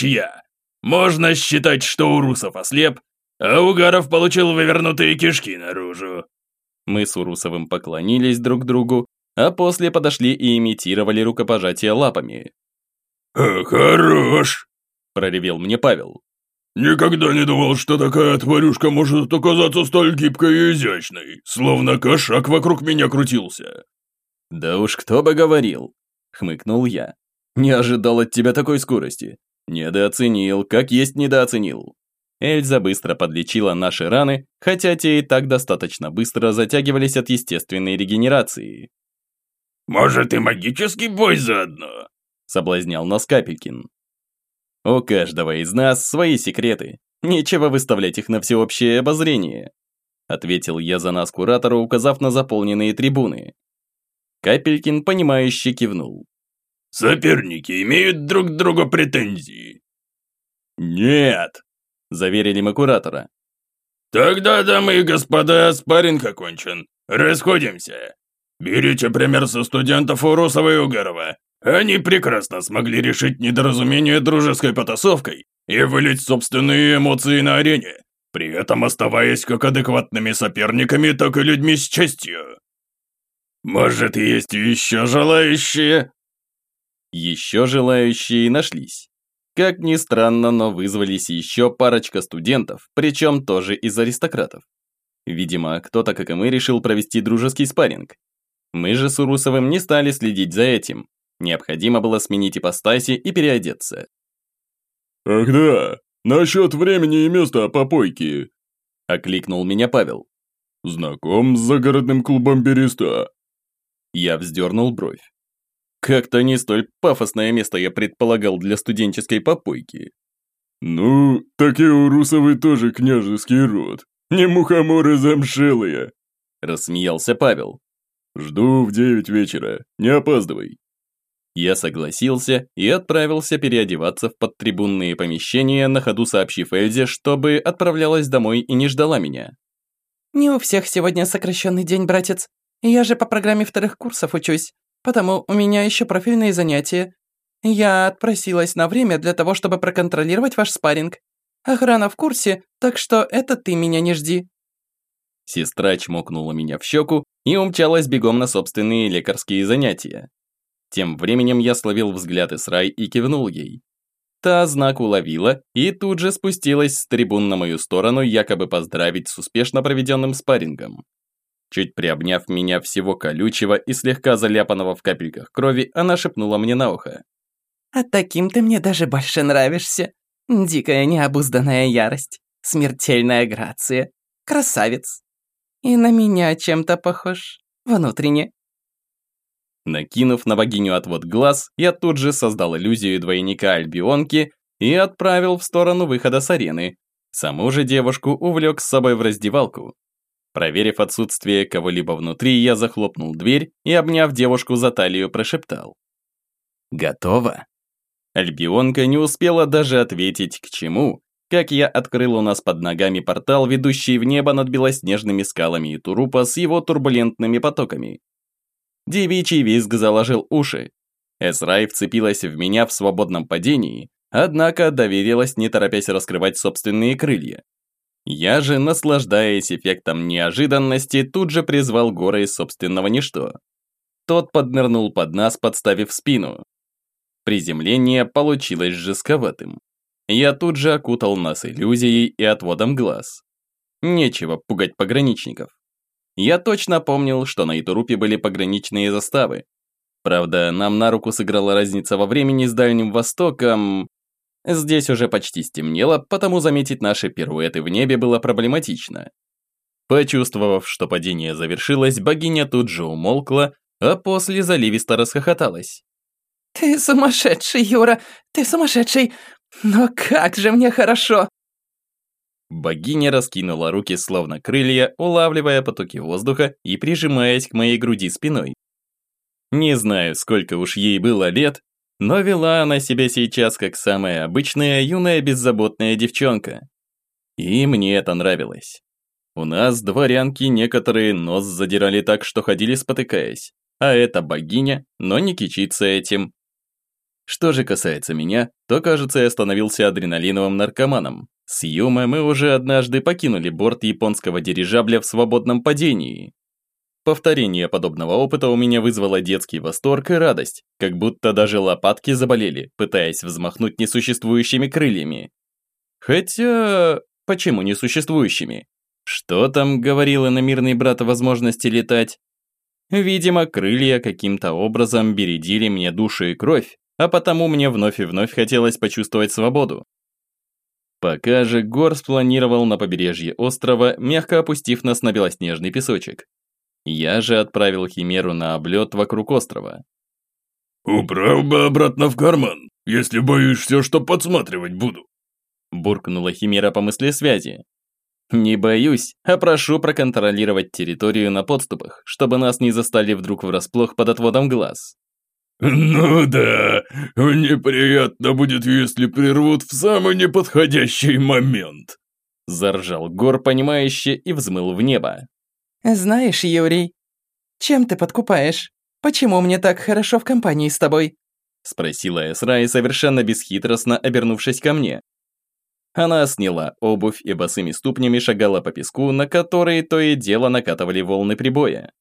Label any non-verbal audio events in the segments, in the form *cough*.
ничья. Можно считать, что Урусов ослеп, а Угаров получил вывернутые кишки наружу». Мы с Урусовым поклонились друг другу, а после подошли и имитировали рукопожатие лапами. «Э, «Хорош!» – проревел мне Павел. «Никогда не думал, что такая тварюшка может оказаться столь гибкой и изящной, словно кошак вокруг меня крутился». «Да уж кто бы говорил!» – хмыкнул я. «Не ожидал от тебя такой скорости. Недооценил, как есть недооценил». Эльза быстро подлечила наши раны, хотя те и так достаточно быстро затягивались от естественной регенерации. «Может и магический бой заодно?» – соблазнял нас Капелькин. У каждого из нас свои секреты. Нечего выставлять их на всеобщее обозрение. Ответил я за нас куратору, указав на заполненные трибуны. Капелькин, понимающе кивнул. «Соперники имеют друг к другу претензии?» «Нет», – заверили мы куратора. «Тогда, дамы и господа, спарринг окончен. Расходимся. Берите пример со студентов Урусова и Угарова. Они прекрасно смогли решить недоразумение дружеской потасовкой и вылить собственные эмоции на арене, при этом оставаясь как адекватными соперниками, так и людьми с честью. Может, есть еще желающие? Еще желающие нашлись. Как ни странно, но вызвались еще парочка студентов, причем тоже из аристократов. Видимо, кто-то, как и мы, решил провести дружеский спарринг. Мы же с Урусовым не стали следить за этим, Необходимо было сменить ипостаси и переодеться. «Ах да, насчет времени и места попойки», – окликнул меня Павел. «Знаком с загородным клубом Береста?» Я вздернул бровь. Как-то не столь пафосное место я предполагал для студенческой попойки. «Ну, так и у Русовой тоже княжеский род, не мухоморы замшелые», – рассмеялся Павел. «Жду в девять вечера, не опаздывай». Я согласился и отправился переодеваться в подтрибунные помещения, на ходу сообщив Эльзе, чтобы отправлялась домой и не ждала меня. «Не у всех сегодня сокращенный день, братец. Я же по программе вторых курсов учусь, потому у меня еще профильные занятия. Я отпросилась на время для того, чтобы проконтролировать ваш спарринг. Охрана в курсе, так что это ты меня не жди». Сестра чмокнула меня в щеку и умчалась бегом на собственные лекарские занятия. Тем временем я словил взгляд Исрай и кивнул ей. Та знак уловила и тут же спустилась с трибун на мою сторону, якобы поздравить с успешно проведенным спаррингом. Чуть приобняв меня всего колючего и слегка заляпанного в капельках крови, она шепнула мне на ухо. «А таким ты мне даже больше нравишься. Дикая необузданная ярость, смертельная грация, красавец. И на меня чем-то похож, внутренне. Накинув на богиню отвод глаз, я тут же создал иллюзию двойника Альбионки и отправил в сторону выхода с арены. Саму же девушку увлек с собой в раздевалку. Проверив отсутствие кого-либо внутри, я захлопнул дверь и, обняв девушку за талию, прошептал. «Готово?» Альбионка не успела даже ответить к чему, как я открыл у нас под ногами портал, ведущий в небо над белоснежными скалами и Турупа с его турбулентными потоками. Девичий визг заложил уши. Эсрай вцепилась в меня в свободном падении, однако доверилась, не торопясь раскрывать собственные крылья. Я же, наслаждаясь эффектом неожиданности, тут же призвал горы из собственного ничто. Тот поднырнул под нас, подставив спину. Приземление получилось жестковатым. Я тут же окутал нас иллюзией и отводом глаз. Нечего пугать пограничников. Я точно помнил, что на Итурупе были пограничные заставы. Правда, нам на руку сыграла разница во времени с Дальним Востоком. Здесь уже почти стемнело, потому заметить наши пируэты в небе было проблематично. Почувствовав, что падение завершилось, богиня тут же умолкла, а после заливисто расхохоталась. «Ты сумасшедший, Юра! Ты сумасшедший! Но как же мне хорошо! Богиня раскинула руки словно крылья, улавливая потоки воздуха и прижимаясь к моей груди спиной. Не знаю, сколько уж ей было лет, но вела она себя сейчас как самая обычная юная беззаботная девчонка. И мне это нравилось. У нас дворянки некоторые нос задирали так, что ходили спотыкаясь, а эта богиня, но не кичится этим. Что же касается меня, то, кажется, я становился адреналиновым наркоманом. С Юмой мы уже однажды покинули борт японского дирижабля в свободном падении. Повторение подобного опыта у меня вызвало детский восторг и радость, как будто даже лопатки заболели, пытаясь взмахнуть несуществующими крыльями. Хотя, почему несуществующими? Что там говорил иномирный брат о возможности летать? Видимо, крылья каким-то образом бередили мне душу и кровь, а потому мне вновь и вновь хотелось почувствовать свободу. Пока же Гор спланировал на побережье острова, мягко опустив нас на белоснежный песочек. Я же отправил Химеру на облет вокруг острова. «Управ бы обратно в карман, если боишься, что подсматривать буду», буркнула Химера по мысли связи. «Не боюсь, а прошу проконтролировать территорию на подступах, чтобы нас не застали вдруг врасплох под отводом глаз». «Ну да, неприятно будет, если прервут в самый неподходящий момент», заржал Гор, понимающе, и взмыл в небо. «Знаешь, Юрий, чем ты подкупаешь? Почему мне так хорошо в компании с тобой?» Спросила Эсра и совершенно бесхитростно обернувшись ко мне. Она сняла обувь и босыми ступнями шагала по песку, на который то и дело накатывали волны прибоя.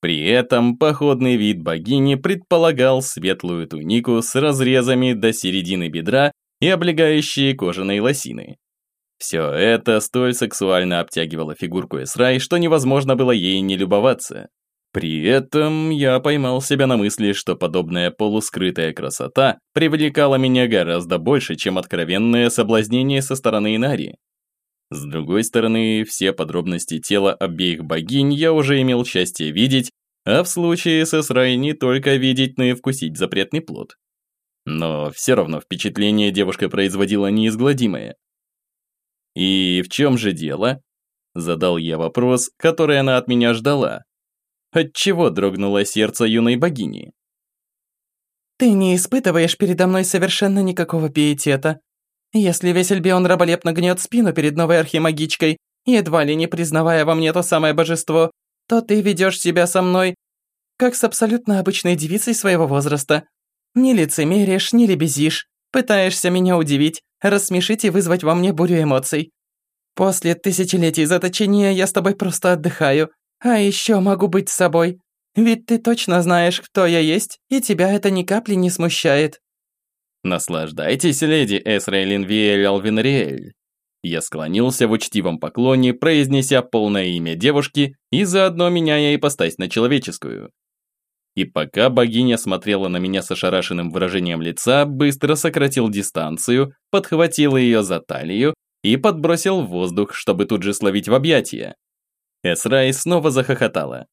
При этом походный вид богини предполагал светлую тунику с разрезами до середины бедра и облегающие кожаные лосины. Все это столь сексуально обтягивало фигурку Эсрай, что невозможно было ей не любоваться. При этом я поймал себя на мысли, что подобная полускрытая красота привлекала меня гораздо больше, чем откровенное соблазнение со стороны Инари. С другой стороны, все подробности тела обеих богинь я уже имел счастье видеть, а в случае с Эсрай не только видеть, но и вкусить запретный плод. Но все равно впечатление девушка производила неизгладимое. «И в чем же дело?» Задал я вопрос, который она от меня ждала. Отчего дрогнуло сердце юной богини? «Ты не испытываешь передо мной совершенно никакого пиетета. Если весь Альбион раболепно гнет спину перед новой архимагичкой, едва ли не признавая во мне то самое божество, то ты ведешь себя со мной, как с абсолютно обычной девицей своего возраста. Не лицемеришь, не лебезишь, пытаешься меня удивить, рассмешить и вызвать во мне бурю эмоций. После тысячелетий заточения я с тобой просто отдыхаю, а еще могу быть с собой. Ведь ты точно знаешь, кто я есть, и тебя это ни капли не смущает». «Наслаждайтесь, леди Эсрейлин Виэль Алвинриэль». Я склонился в учтивом поклоне, произнеся полное имя девушки и заодно меняя ипостась на человеческую. И пока богиня смотрела на меня с ошарашенным выражением лица, быстро сократил дистанцию, подхватил ее за талию и подбросил в воздух, чтобы тут же словить в объятия. Эсрай снова захохотала.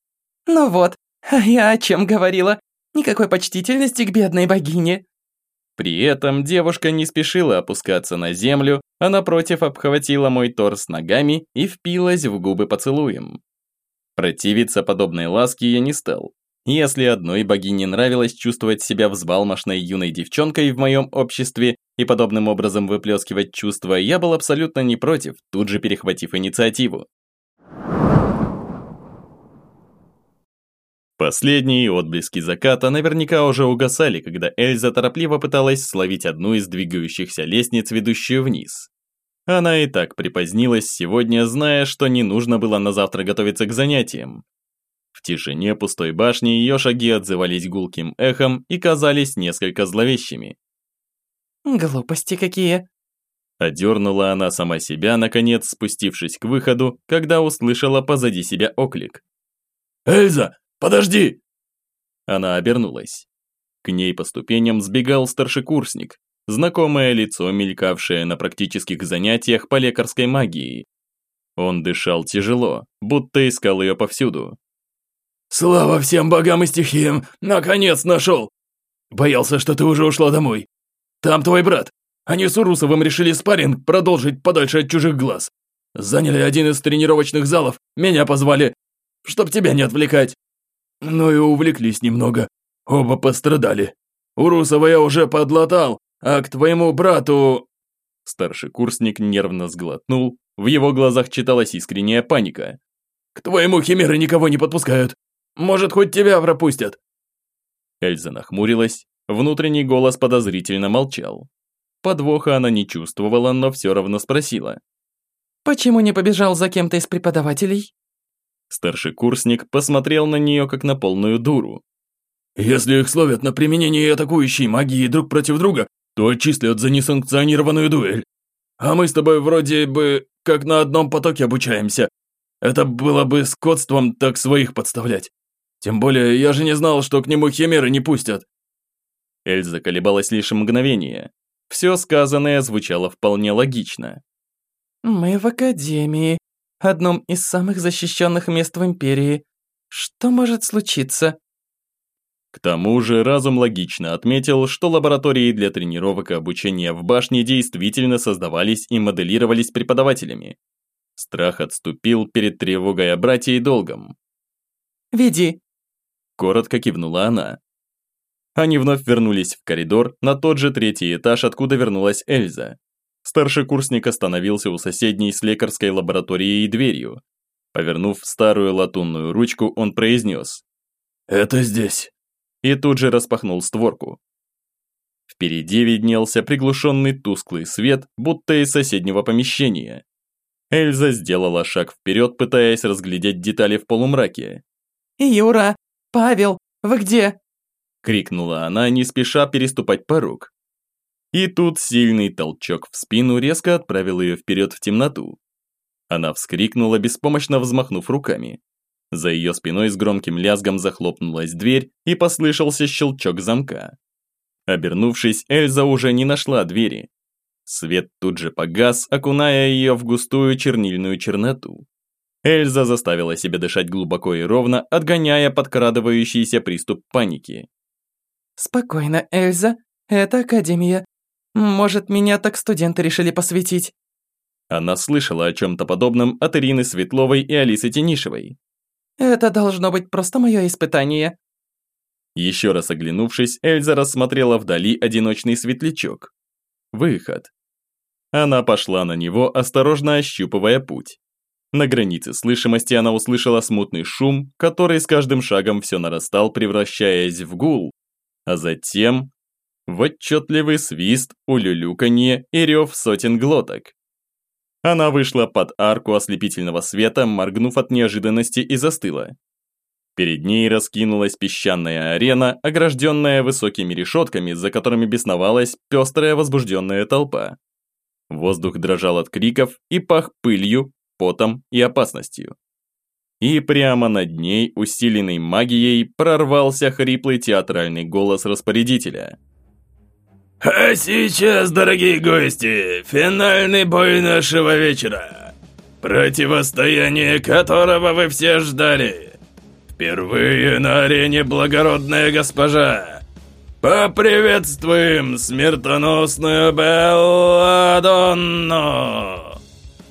«Ну вот, а я о чем говорила? Никакой почтительности к бедной богине». При этом девушка не спешила опускаться на землю, а напротив обхватила мой торс ногами и впилась в губы поцелуем. Противиться подобной ласке я не стал, если одной богине нравилось чувствовать себя взбалмошной юной девчонкой в моем обществе и подобным образом выплескивать чувства, я был абсолютно не против, тут же перехватив инициативу. Последние отблески заката наверняка уже угасали, когда Эльза торопливо пыталась словить одну из двигающихся лестниц, ведущую вниз. Она и так припозднилась сегодня, зная, что не нужно было на завтра готовиться к занятиям. Тишине пустой башни ее шаги отзывались гулким эхом и казались несколько зловещими. «Глупости какие!» Одернула она сама себя, наконец спустившись к выходу, когда услышала позади себя оклик. «Эльза, подожди!» Она обернулась. К ней по ступеням сбегал старшекурсник, знакомое лицо, мелькавшее на практических занятиях по лекарской магии. Он дышал тяжело, будто искал ее повсюду. «Слава всем богам и стихиям! Наконец нашел! Боялся, что ты уже ушла домой. Там твой брат. Они с Урусовым решили спарринг продолжить подальше от чужих глаз. Заняли один из тренировочных залов, меня позвали, чтоб тебя не отвлекать. Ну и увлеклись немного. Оба пострадали. Урусова я уже подлатал, а к твоему брату...» Старший курсник нервно сглотнул, в его глазах читалась искренняя паника. «К твоему химеры никого не подпускают. Может, хоть тебя пропустят?» Эльза нахмурилась, Внутренний голос подозрительно молчал. Подвоха она не чувствовала, но все равно спросила. «Почему не побежал за кем-то из преподавателей?» Старший курсник посмотрел на нее как на полную дуру. «Если их словят на применение атакующей магии друг против друга, то отчислят за несанкционированную дуэль. А мы с тобой вроде бы как на одном потоке обучаемся. Это было бы скотством так своих подставлять. Тем более, я же не знал, что к нему химеры не пустят». Эльза колебалась лишь мгновение. Все сказанное звучало вполне логично. «Мы в Академии, одном из самых защищенных мест в Империи. Что может случиться?» К тому же разум логично отметил, что лаборатории для тренировок и обучения в башне действительно создавались и моделировались преподавателями. Страх отступил перед тревогой о брате и долгом. «Веди!» Коротко кивнула она. Они вновь вернулись в коридор, на тот же третий этаж, откуда вернулась Эльза. Старший курсник остановился у соседней с лекарской лабораторией дверью. Повернув старую латунную ручку, он произнес. «Это здесь». И тут же распахнул створку. Впереди виднелся приглушенный тусклый свет, будто из соседнего помещения. Эльза сделала шаг вперед, пытаясь разглядеть детали в полумраке. «Юра! Павел! Вы где?» крикнула она, не спеша переступать порог. И тут сильный толчок в спину резко отправил ее вперед в темноту. Она вскрикнула, беспомощно взмахнув руками. За ее спиной с громким лязгом захлопнулась дверь и послышался щелчок замка. Обернувшись, Эльза уже не нашла двери. Свет тут же погас, окуная ее в густую чернильную черноту. Эльза заставила себя дышать глубоко и ровно, отгоняя подкрадывающийся приступ паники. «Спокойно, Эльза. Это Академия. Может, меня так студенты решили посвятить?» Она слышала о чем-то подобном от Ирины Светловой и Алисы Тенишевой. «Это должно быть просто мое испытание». Еще раз оглянувшись, Эльза рассмотрела вдали одиночный светлячок. Выход. Она пошла на него, осторожно ощупывая путь. На границе слышимости она услышала смутный шум, который с каждым шагом все нарастал, превращаясь в гул, а затем в отчетливый свист, улюлюканье и рев сотен глоток. Она вышла под арку ослепительного света, моргнув от неожиданности и застыла. Перед ней раскинулась песчаная арена, огражденная высокими решетками, за которыми бесновалась пестрая возбужденная толпа. Воздух дрожал от криков и пах пылью, потом и опасностью и прямо над ней, усиленной магией, прорвался хриплый театральный голос распорядителя. «А сейчас, дорогие гости, финальный бой нашего вечера, противостояние которого вы все ждали. Впервые на арене благородная госпожа. Поприветствуем смертоносную Белладонну!»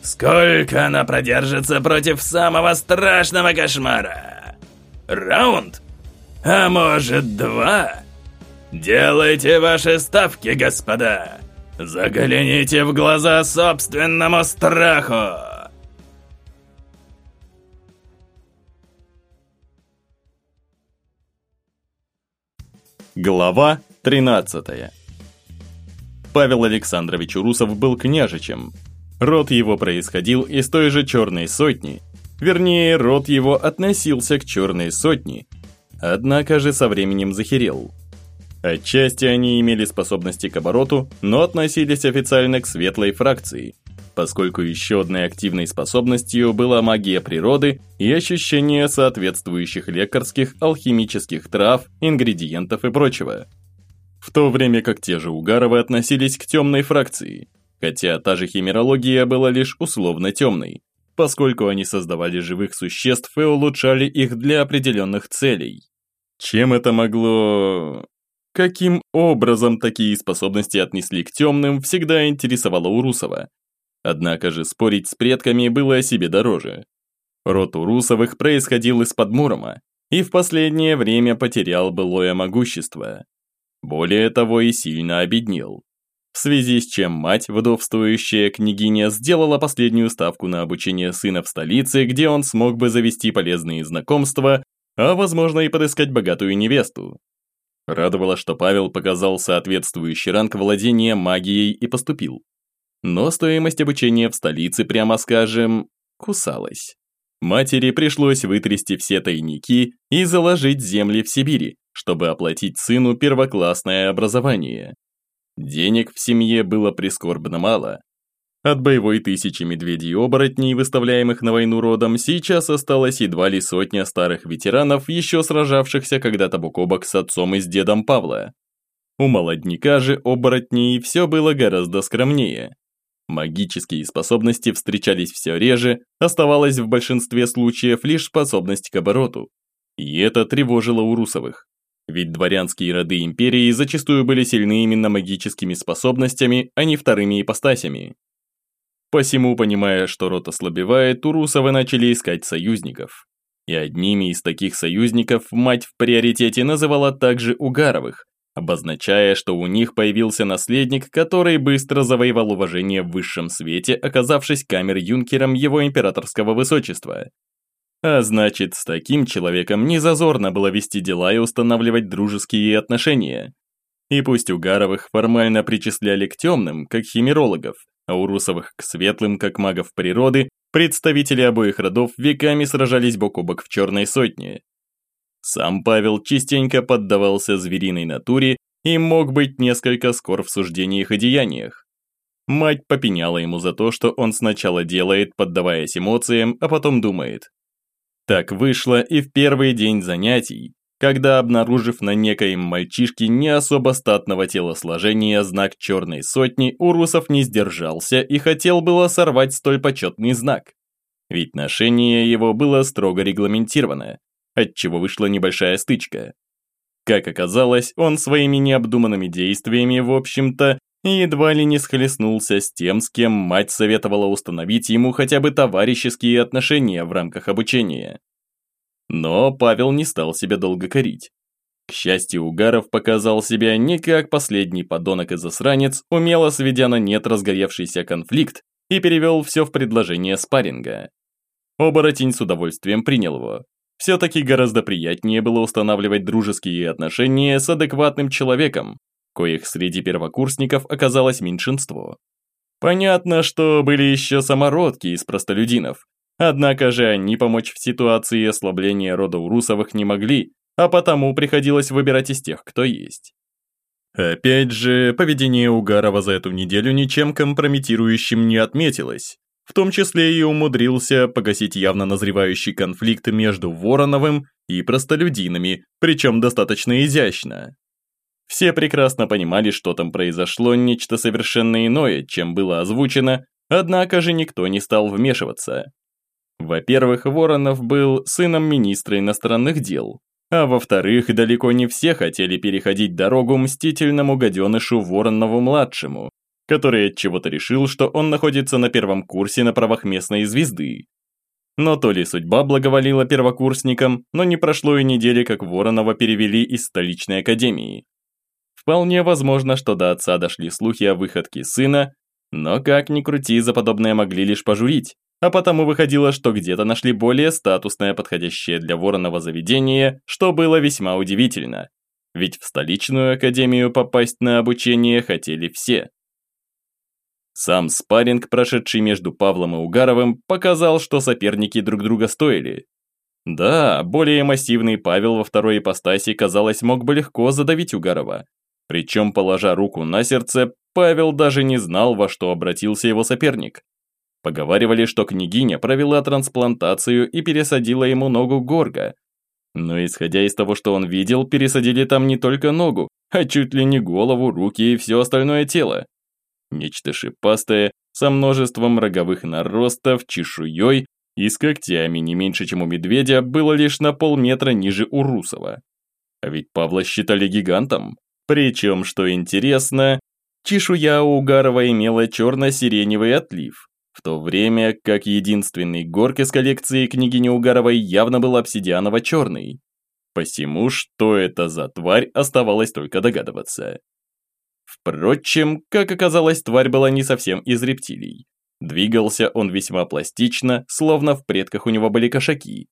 Сколько она продержится против самого страшного кошмара? Раунд? А может два? Делайте ваши ставки, господа. Загляните в глаза собственному страху. Глава 13 Павел Александрович Урусов был княжичем, Род его происходил из той же черной сотни. Вернее, род его относился к черной сотне. Однако же со временем захерел. Отчасти они имели способности к обороту, но относились официально к светлой фракции, поскольку еще одной активной способностью была магия природы и ощущение соответствующих лекарских, алхимических трав, ингредиентов и прочего. В то время как те же Угаровы относились к темной фракции – хотя та же химерология была лишь условно темной, поскольку они создавали живых существ и улучшали их для определенных целей. Чем это могло... Каким образом такие способности отнесли к темным, всегда интересовало Урусова. Однако же спорить с предками было о себе дороже. Род Урусовых происходил из-под Мурома и в последнее время потерял былое могущество. Более того и сильно обеднел в связи с чем мать, вдовствующая княгиня, сделала последнюю ставку на обучение сына в столице, где он смог бы завести полезные знакомства, а возможно и подыскать богатую невесту. Радовало, что Павел показал соответствующий ранг владения магией и поступил. Но стоимость обучения в столице, прямо скажем, кусалась. Матери пришлось вытрясти все тайники и заложить земли в Сибири, чтобы оплатить сыну первоклассное образование. Денег в семье было прискорбно мало. От боевой тысячи медведей-оборотней, выставляемых на войну родом, сейчас осталось едва ли сотня старых ветеранов, еще сражавшихся когда-то бок о бок с отцом и с дедом Павла. У молодняка же оборотней все было гораздо скромнее. Магические способности встречались все реже, оставалась в большинстве случаев лишь способность к обороту. И это тревожило Урусовых. Ведь дворянские роды империи зачастую были сильны именно магическими способностями, а не вторыми ипостасями. Посему, понимая, что род ослабевает, Урусовы начали искать союзников. И одними из таких союзников мать в приоритете называла также Угаровых, обозначая, что у них появился наследник, который быстро завоевал уважение в высшем свете, оказавшись камер-юнкером его императорского высочества. А значит, с таким человеком не зазорно было вести дела и устанавливать дружеские отношения. И пусть Угаровых формально причисляли к темным, как химерологов, а у Русовых к светлым, как магов природы, представители обоих родов веками сражались бок о бок в Черной Сотне, сам Павел частенько поддавался звериной натуре и мог быть несколько скор в суждениях и деяниях. Мать попеняла ему за то, что он сначала делает, поддаваясь эмоциям, а потом думает. Так вышло и в первый день занятий, когда, обнаружив на некоем мальчишке не особо статного телосложения знак черной сотни, Урусов не сдержался и хотел было сорвать столь почетный знак. Ведь ношение его было строго регламентировано, отчего вышла небольшая стычка. Как оказалось, он своими необдуманными действиями, в общем-то, едва ли не схлестнулся с тем, с кем мать советовала установить ему хотя бы товарищеские отношения в рамках обучения. Но Павел не стал себя долго корить. К счастью, Угаров показал себя не как последний подонок и засранец, умело сведя на нет разгоревшийся конфликт и перевел все в предложение спарринга. Оборотень с удовольствием принял его. Все-таки гораздо приятнее было устанавливать дружеские отношения с адекватным человеком, коих среди первокурсников оказалось меньшинство. Понятно, что были еще самородки из простолюдинов, однако же они помочь в ситуации ослабления рода Урусовых не могли, а потому приходилось выбирать из тех, кто есть. Опять же, поведение Угарова за эту неделю ничем компрометирующим не отметилось, в том числе и умудрился погасить явно назревающий конфликт между Вороновым и простолюдинами, причем достаточно изящно. Все прекрасно понимали, что там произошло нечто совершенно иное, чем было озвучено, однако же никто не стал вмешиваться. Во-первых, Воронов был сыном министра иностранных дел, а во-вторых, далеко не все хотели переходить дорогу мстительному гаденышу Воронову-младшему, который от чего-то решил, что он находится на первом курсе на правах местной звезды. Но то ли судьба благоволила первокурсникам, но не прошло и недели, как Воронова перевели из столичной академии. Вполне возможно, что до отца дошли слухи о выходке сына, но как ни крути, за подобное могли лишь пожурить, а потому выходило, что где-то нашли более статусное подходящее для Воронова заведение, что было весьма удивительно. Ведь в столичную академию попасть на обучение хотели все. Сам спарринг, прошедший между Павлом и Угаровым, показал, что соперники друг друга стоили. Да, более массивный Павел во второй ипостаси, казалось, мог бы легко задавить Угарова. Причем, положа руку на сердце, Павел даже не знал, во что обратился его соперник. Поговаривали, что княгиня провела трансплантацию и пересадила ему ногу горга. Но исходя из того, что он видел, пересадили там не только ногу, а чуть ли не голову, руки и все остальное тело. Нечто шипастое, со множеством роговых наростов, чешуей и с когтями не меньше, чем у медведя, было лишь на полметра ниже у Русова. А ведь Павла считали гигантом. Причем, что интересно, чешуя у Угарова имела черно-сиреневый отлив, в то время как единственный горк из коллекции княгини Угаровой явно был обсидианово-черный. Посему, что это за тварь, оставалось только догадываться. Впрочем, как оказалось, тварь была не совсем из рептилий. Двигался он весьма пластично, словно в предках у него были кошаки.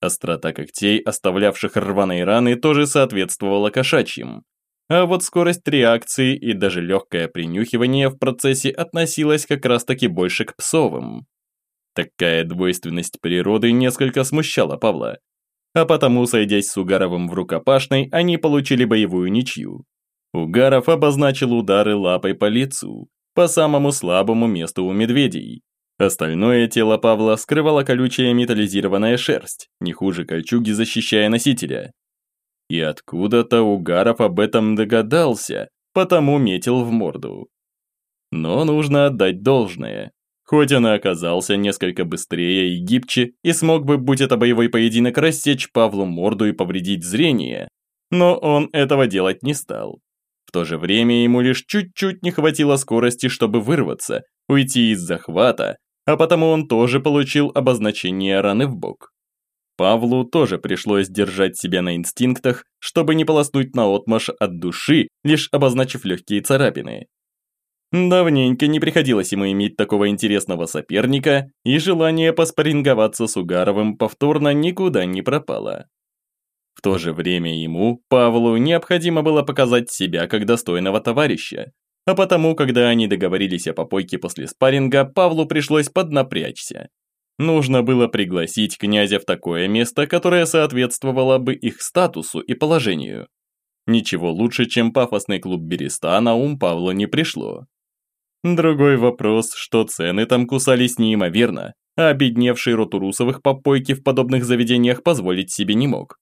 Острота когтей, оставлявших рваные раны, тоже соответствовала кошачьим. А вот скорость реакции и даже легкое принюхивание в процессе относилось как раз-таки больше к псовым. Такая двойственность природы несколько смущала Павла. А потому, сойдясь с Угаровым в рукопашной, они получили боевую ничью. Угаров обозначил удары лапой по лицу, по самому слабому месту у медведей. Остальное тело Павла скрывала колючая металлизированная шерсть, не хуже кольчуги, защищая носителя. И откуда-то Угаров об этом догадался, потому метил в морду. Но нужно отдать должное. Хоть он и оказался несколько быстрее и гибче, и смог бы, будь это боевой поединок, рассечь Павлу морду и повредить зрение, но он этого делать не стал. В то же время ему лишь чуть-чуть не хватило скорости, чтобы вырваться, уйти из захвата, а потому он тоже получил обозначение раны в бок. Павлу тоже пришлось держать себя на инстинктах, чтобы не полоснуть наотмашь от души, лишь обозначив легкие царапины. Давненько не приходилось ему иметь такого интересного соперника, и желание поспоринговаться с Угаровым повторно никуда не пропало. В то же время ему, Павлу, необходимо было показать себя как достойного товарища, а потому, когда они договорились о попойке после спарринга, Павлу пришлось поднапрячься. Нужно было пригласить князя в такое место, которое соответствовало бы их статусу и положению. Ничего лучше, чем пафосный клуб Береста, на ум Павлу не пришло. Другой вопрос, что цены там кусались неимоверно, а обедневший рот Урусовых попойки в подобных заведениях позволить себе не мог.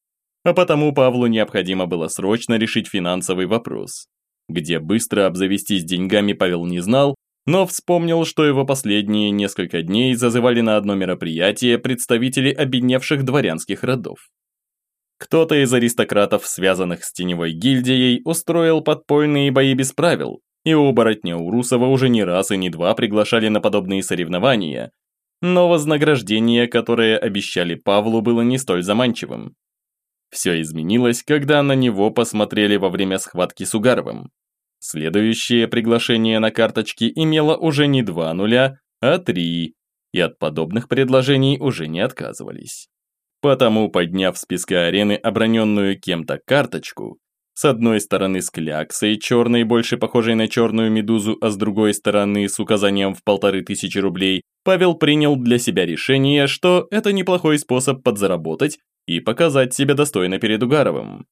А потому Павлу необходимо было срочно решить финансовый вопрос. Где быстро обзавестись деньгами Павел не знал, но вспомнил, что его последние несколько дней зазывали на одно мероприятие представители обедневших дворянских родов. Кто-то из аристократов, связанных с теневой гильдией, устроил подпольные бои без правил, и оборотня Урусова уже не раз и не два приглашали на подобные соревнования, но вознаграждение, которое обещали Павлу, было не столь заманчивым. Все изменилось, когда на него посмотрели во время схватки с Угаровым. Следующее приглашение на карточке имело уже не два нуля, а три, и от подобных предложений уже не отказывались. Потому, подняв с песка арены оброненную кем-то карточку, с одной стороны с кляксой, черной, больше похожей на черную медузу, а с другой стороны с указанием в полторы тысячи рублей, Павел принял для себя решение, что это неплохой способ подзаработать и показать себя достойно перед Угаровым.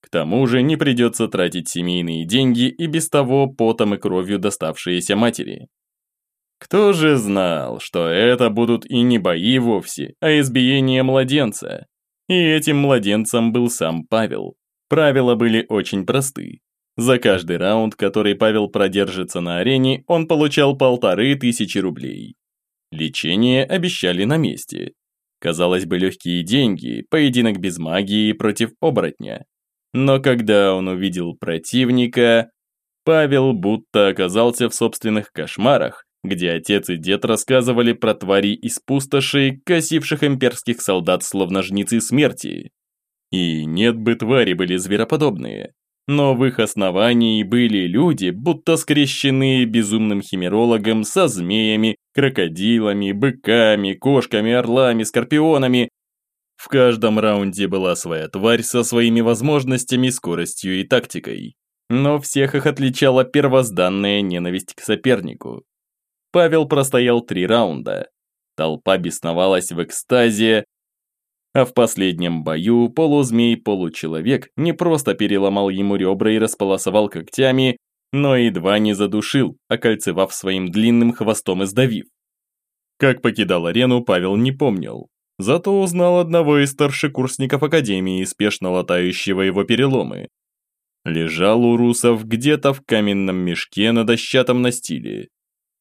К тому же не придется тратить семейные деньги и без того потом и кровью доставшиеся матери. Кто же знал, что это будут и не бои вовсе, а избиение младенца? И этим младенцем был сам Павел. Правила были очень просты. За каждый раунд, который Павел продержится на арене, он получал полторы тысячи рублей. Лечение обещали на месте. Казалось бы, легкие деньги, поединок без магии против оборотня. Но когда он увидел противника, Павел будто оказался в собственных кошмарах, где отец и дед рассказывали про твари из пустоши, косивших имперских солдат словно жнецы смерти. И нет бы твари были звероподобные. Но в их основании были люди, будто скрещенные безумным химерологом со змеями, крокодилами, быками, кошками, орлами, скорпионами. В каждом раунде была своя тварь со своими возможностями, скоростью и тактикой. Но всех их отличала первозданная ненависть к сопернику. Павел простоял три раунда. Толпа бесновалась в экстазе, а в последнем бою полузмей-получеловек не просто переломал ему ребра и располосовал когтями, но едва не задушил, окольцевав своим длинным хвостом и сдавив. Как покидал арену, Павел не помнил. Зато узнал одного из старшекурсников Академии, спешно латающего его переломы. Лежал у русов где-то в каменном мешке на дощатом настиле.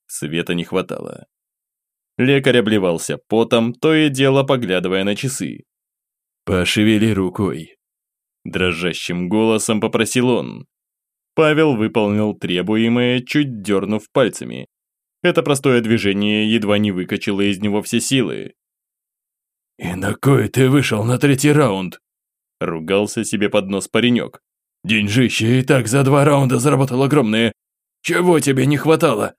Света не хватало. Лекарь обливался потом, то и дело поглядывая на часы. «Пошевели рукой», – дрожащим голосом попросил он. Павел выполнил требуемое, чуть дернув пальцами. Это простое движение едва не выкачало из него все силы. «И на кой ты вышел на третий раунд?» – ругался себе под нос паренек. «Деньжище и так за два раунда заработал огромные. Чего тебе не хватало?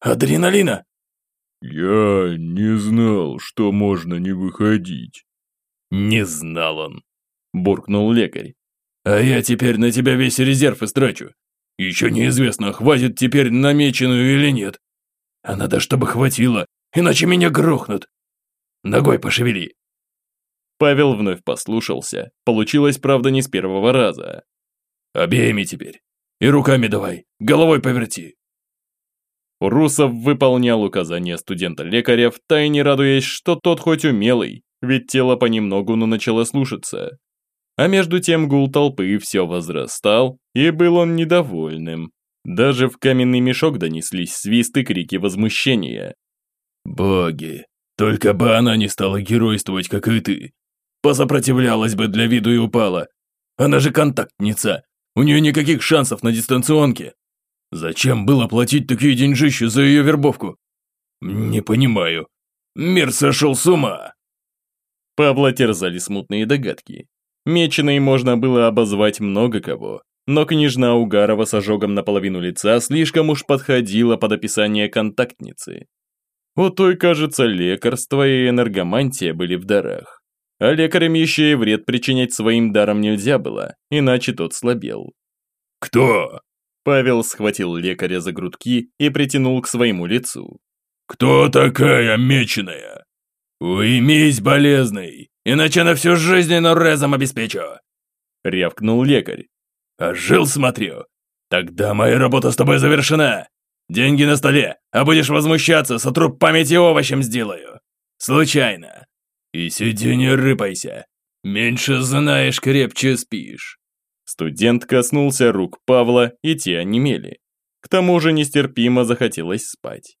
Адреналина?» «Я не знал, что можно не выходить», Не знал он, буркнул лекарь. А я теперь на тебя весь резерв истрачу. Еще неизвестно, хватит теперь намеченную или нет. А надо, чтобы хватило, иначе меня грохнут. Ногой пошевели. Павел вновь послушался. Получилось, правда, не с первого раза. Обеими теперь. И руками давай, головой поверти. Русов выполнял указания студента-лекаря, втайне радуясь, что тот хоть умелый, ведь тело понемногу, но начало слушаться. А между тем гул толпы все возрастал, и был он недовольным. Даже в каменный мешок донеслись свисты крики возмущения. «Боги, только бы она не стала геройствовать, как и ты. Посопротивлялась бы для виду и упала. Она же контактница, у нее никаких шансов на дистанционке. Зачем было платить такие деньжища за ее вербовку? Не понимаю. Мир сошел с ума!» Павла терзали смутные догадки. Меченой можно было обозвать много кого, но княжна Угарова с ожогом наполовину лица слишком уж подходила под описание контактницы. У той, кажется, лекарство и энергомантия были в дарах. А лекарям еще и вред причинять своим даром нельзя было, иначе тот слабел. «Кто?» Павел схватил лекаря за грудки и притянул к своему лицу. «Кто такая меченая? Уймись, болезный, иначе на всю жизнь резом обеспечу!» Рявкнул лекарь. «А жил смотрю. Тогда моя работа с тобой завершена. Деньги на столе, а будешь возмущаться, сотру память и овощем сделаю. Случайно. И сиди не рыпайся. Меньше знаешь, крепче спишь». Студент коснулся рук Павла, и те онемели. К тому же нестерпимо захотелось спать.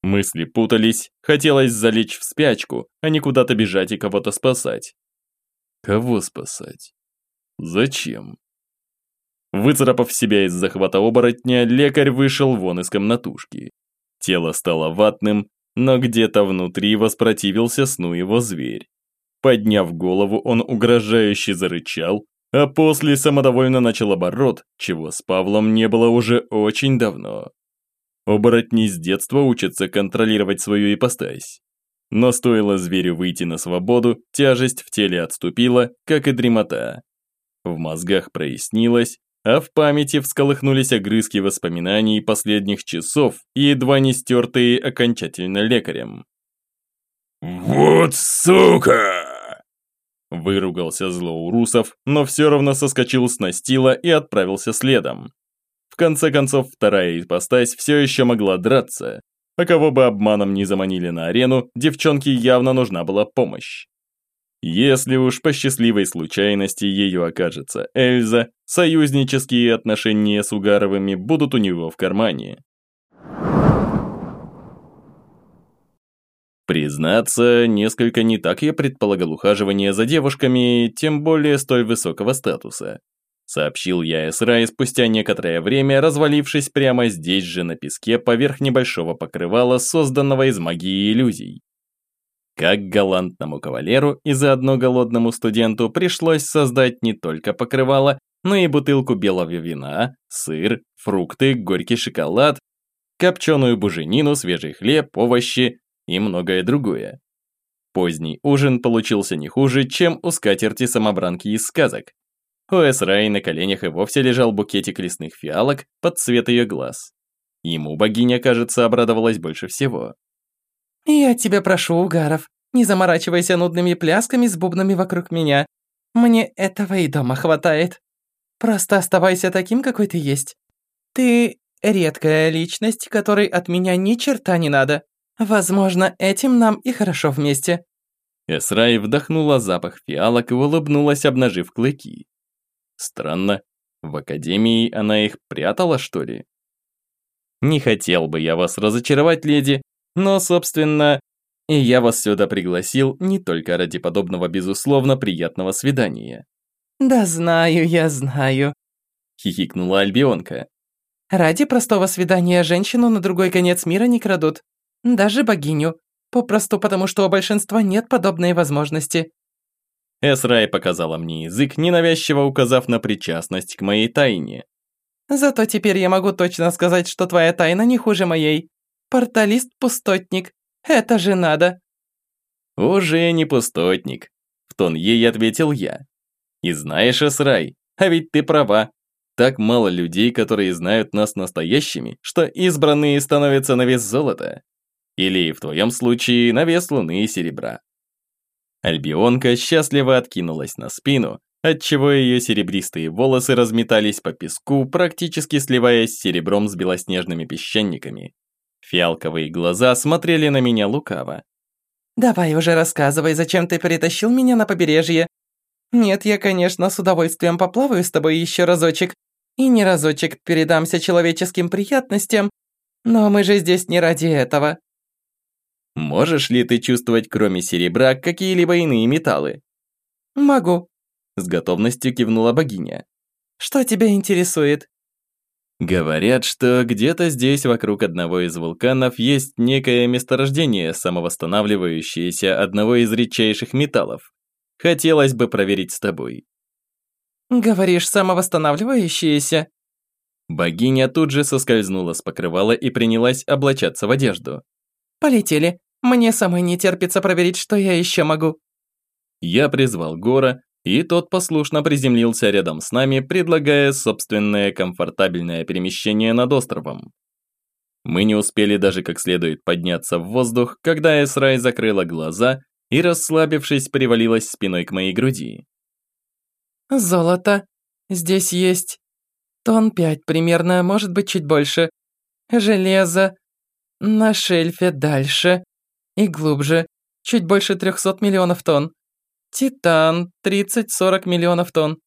Мысли путались, хотелось залечь в спячку, а не куда-то бежать и кого-то спасать. Кого спасать? Зачем? Выцарапав себя из захвата оборотня, лекарь вышел вон из комнатушки. Тело стало ватным, но где-то внутри воспротивился сну его зверь. Подняв голову, он угрожающе зарычал, а после самодовольно начал оборот, чего с Павлом не было уже очень давно. Оборотни с детства учатся контролировать свою ипостась. Но стоило зверю выйти на свободу, тяжесть в теле отступила, как и дремота. В мозгах прояснилось, а в памяти всколыхнулись огрызки воспоминаний последних часов, едва не стертые окончательно лекарем. «Вот сука!» Выругался зло у русов, но все равно соскочил с настила и отправился следом. В конце концов, вторая ипостась все еще могла драться, а кого бы обманом не заманили на арену, девчонке явно нужна была помощь. Если уж по счастливой случайности ее окажется Эльза, союзнические отношения с Угаровыми будут у него в кармане. Признаться, несколько не так я предполагал ухаживание за девушками, тем более столь высокого статуса. Сообщил я Эсрай спустя некоторое время, развалившись прямо здесь же на песке поверх небольшого покрывала, созданного из магии иллюзий. Как галантному кавалеру и заодно голодному студенту пришлось создать не только покрывало, но и бутылку белого вина, сыр, фрукты, горький шоколад, копченую буженину, свежий хлеб, овощи и многое другое. Поздний ужин получился не хуже, чем у скатерти самобранки из сказок. У Эсраи на коленях и вовсе лежал букетик лесных фиалок под цвет ее глаз. Ему богиня, кажется, обрадовалась больше всего. «Я тебя прошу, Угаров, не заморачивайся нудными плясками с бубнами вокруг меня. Мне этого и дома хватает. Просто оставайся таким, какой ты есть. Ты редкая личность, которой от меня ни черта не надо. Возможно, этим нам и хорошо вместе». Эсрай вдохнула запах фиалок и улыбнулась, обнажив клыки. Странно, в академии она их прятала, что ли? Не хотел бы я вас разочаровать, леди, но, собственно, и я вас сюда пригласил не только ради подобного безусловно приятного свидания. «Да знаю, я знаю», — хихикнула Альбионка. «Ради простого свидания женщину на другой конец мира не крадут. Даже богиню. Попросту потому, что у большинства нет подобной возможности». Эсрай показала мне язык, ненавязчиво указав на причастность к моей тайне. «Зато теперь я могу точно сказать, что твоя тайна не хуже моей. Порталист-пустотник. Это же надо!» «Уже не пустотник», В тон ей ответил я. И знаешь, Эсрай, а ведь ты права. Так мало людей, которые знают нас настоящими, что избранные становятся на вес золота. Или, в твоем случае, на вес луны и серебра. Альбионка счастливо откинулась на спину, отчего ее серебристые волосы разметались по песку, практически сливаясь с серебром с белоснежными песчаниками. Фиалковые глаза смотрели на меня лукаво. «Давай уже рассказывай, зачем ты перетащил меня на побережье? Нет, я, конечно, с удовольствием поплаваю с тобой еще разочек, и не разочек передамся человеческим приятностям, но мы же здесь не ради этого». Можешь ли ты чувствовать, кроме серебра, какие-либо иные металлы? Могу. С готовностью кивнула богиня. Что тебя интересует? Говорят, что где-то здесь вокруг одного из вулканов есть некое месторождение, самовосстанавливающееся одного из редчайших металлов. Хотелось бы проверить с тобой. Говоришь, самовосстанавливающееся? Богиня тут же соскользнула с покрывала и принялась облачаться в одежду. Полетели. Мне самой не терпится проверить, что я еще могу. Я призвал Гора, и тот послушно приземлился рядом с нами, предлагая собственное комфортабельное перемещение над островом. Мы не успели даже как следует подняться в воздух, когда Эсрай закрыла глаза и, расслабившись, привалилась спиной к моей груди. «Золото. Здесь есть. Тон пять примерно, может быть, чуть больше. Железо. На шельфе дальше. И глубже. Чуть больше 300 миллионов тонн. Титан. 30-40 миллионов тонн.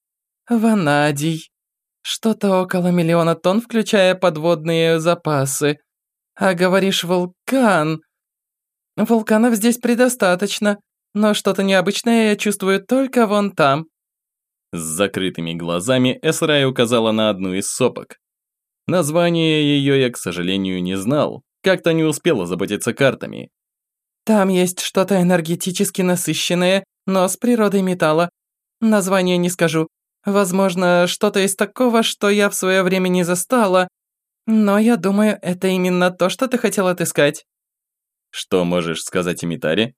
Ванадий. Что-то около миллиона тонн, включая подводные запасы. А говоришь, вулкан. Вулканов здесь предостаточно, но что-то необычное я чувствую только вон там. С закрытыми глазами Эсрай указала на одну из сопок. Название ее я, к сожалению, не знал, как-то не успела заботиться картами. Там есть что-то энергетически насыщенное, но с природой металла. Название не скажу. Возможно, что-то из такого, что я в свое время не застала. Но я думаю, это именно то, что ты хотел отыскать. Что можешь сказать о метаре?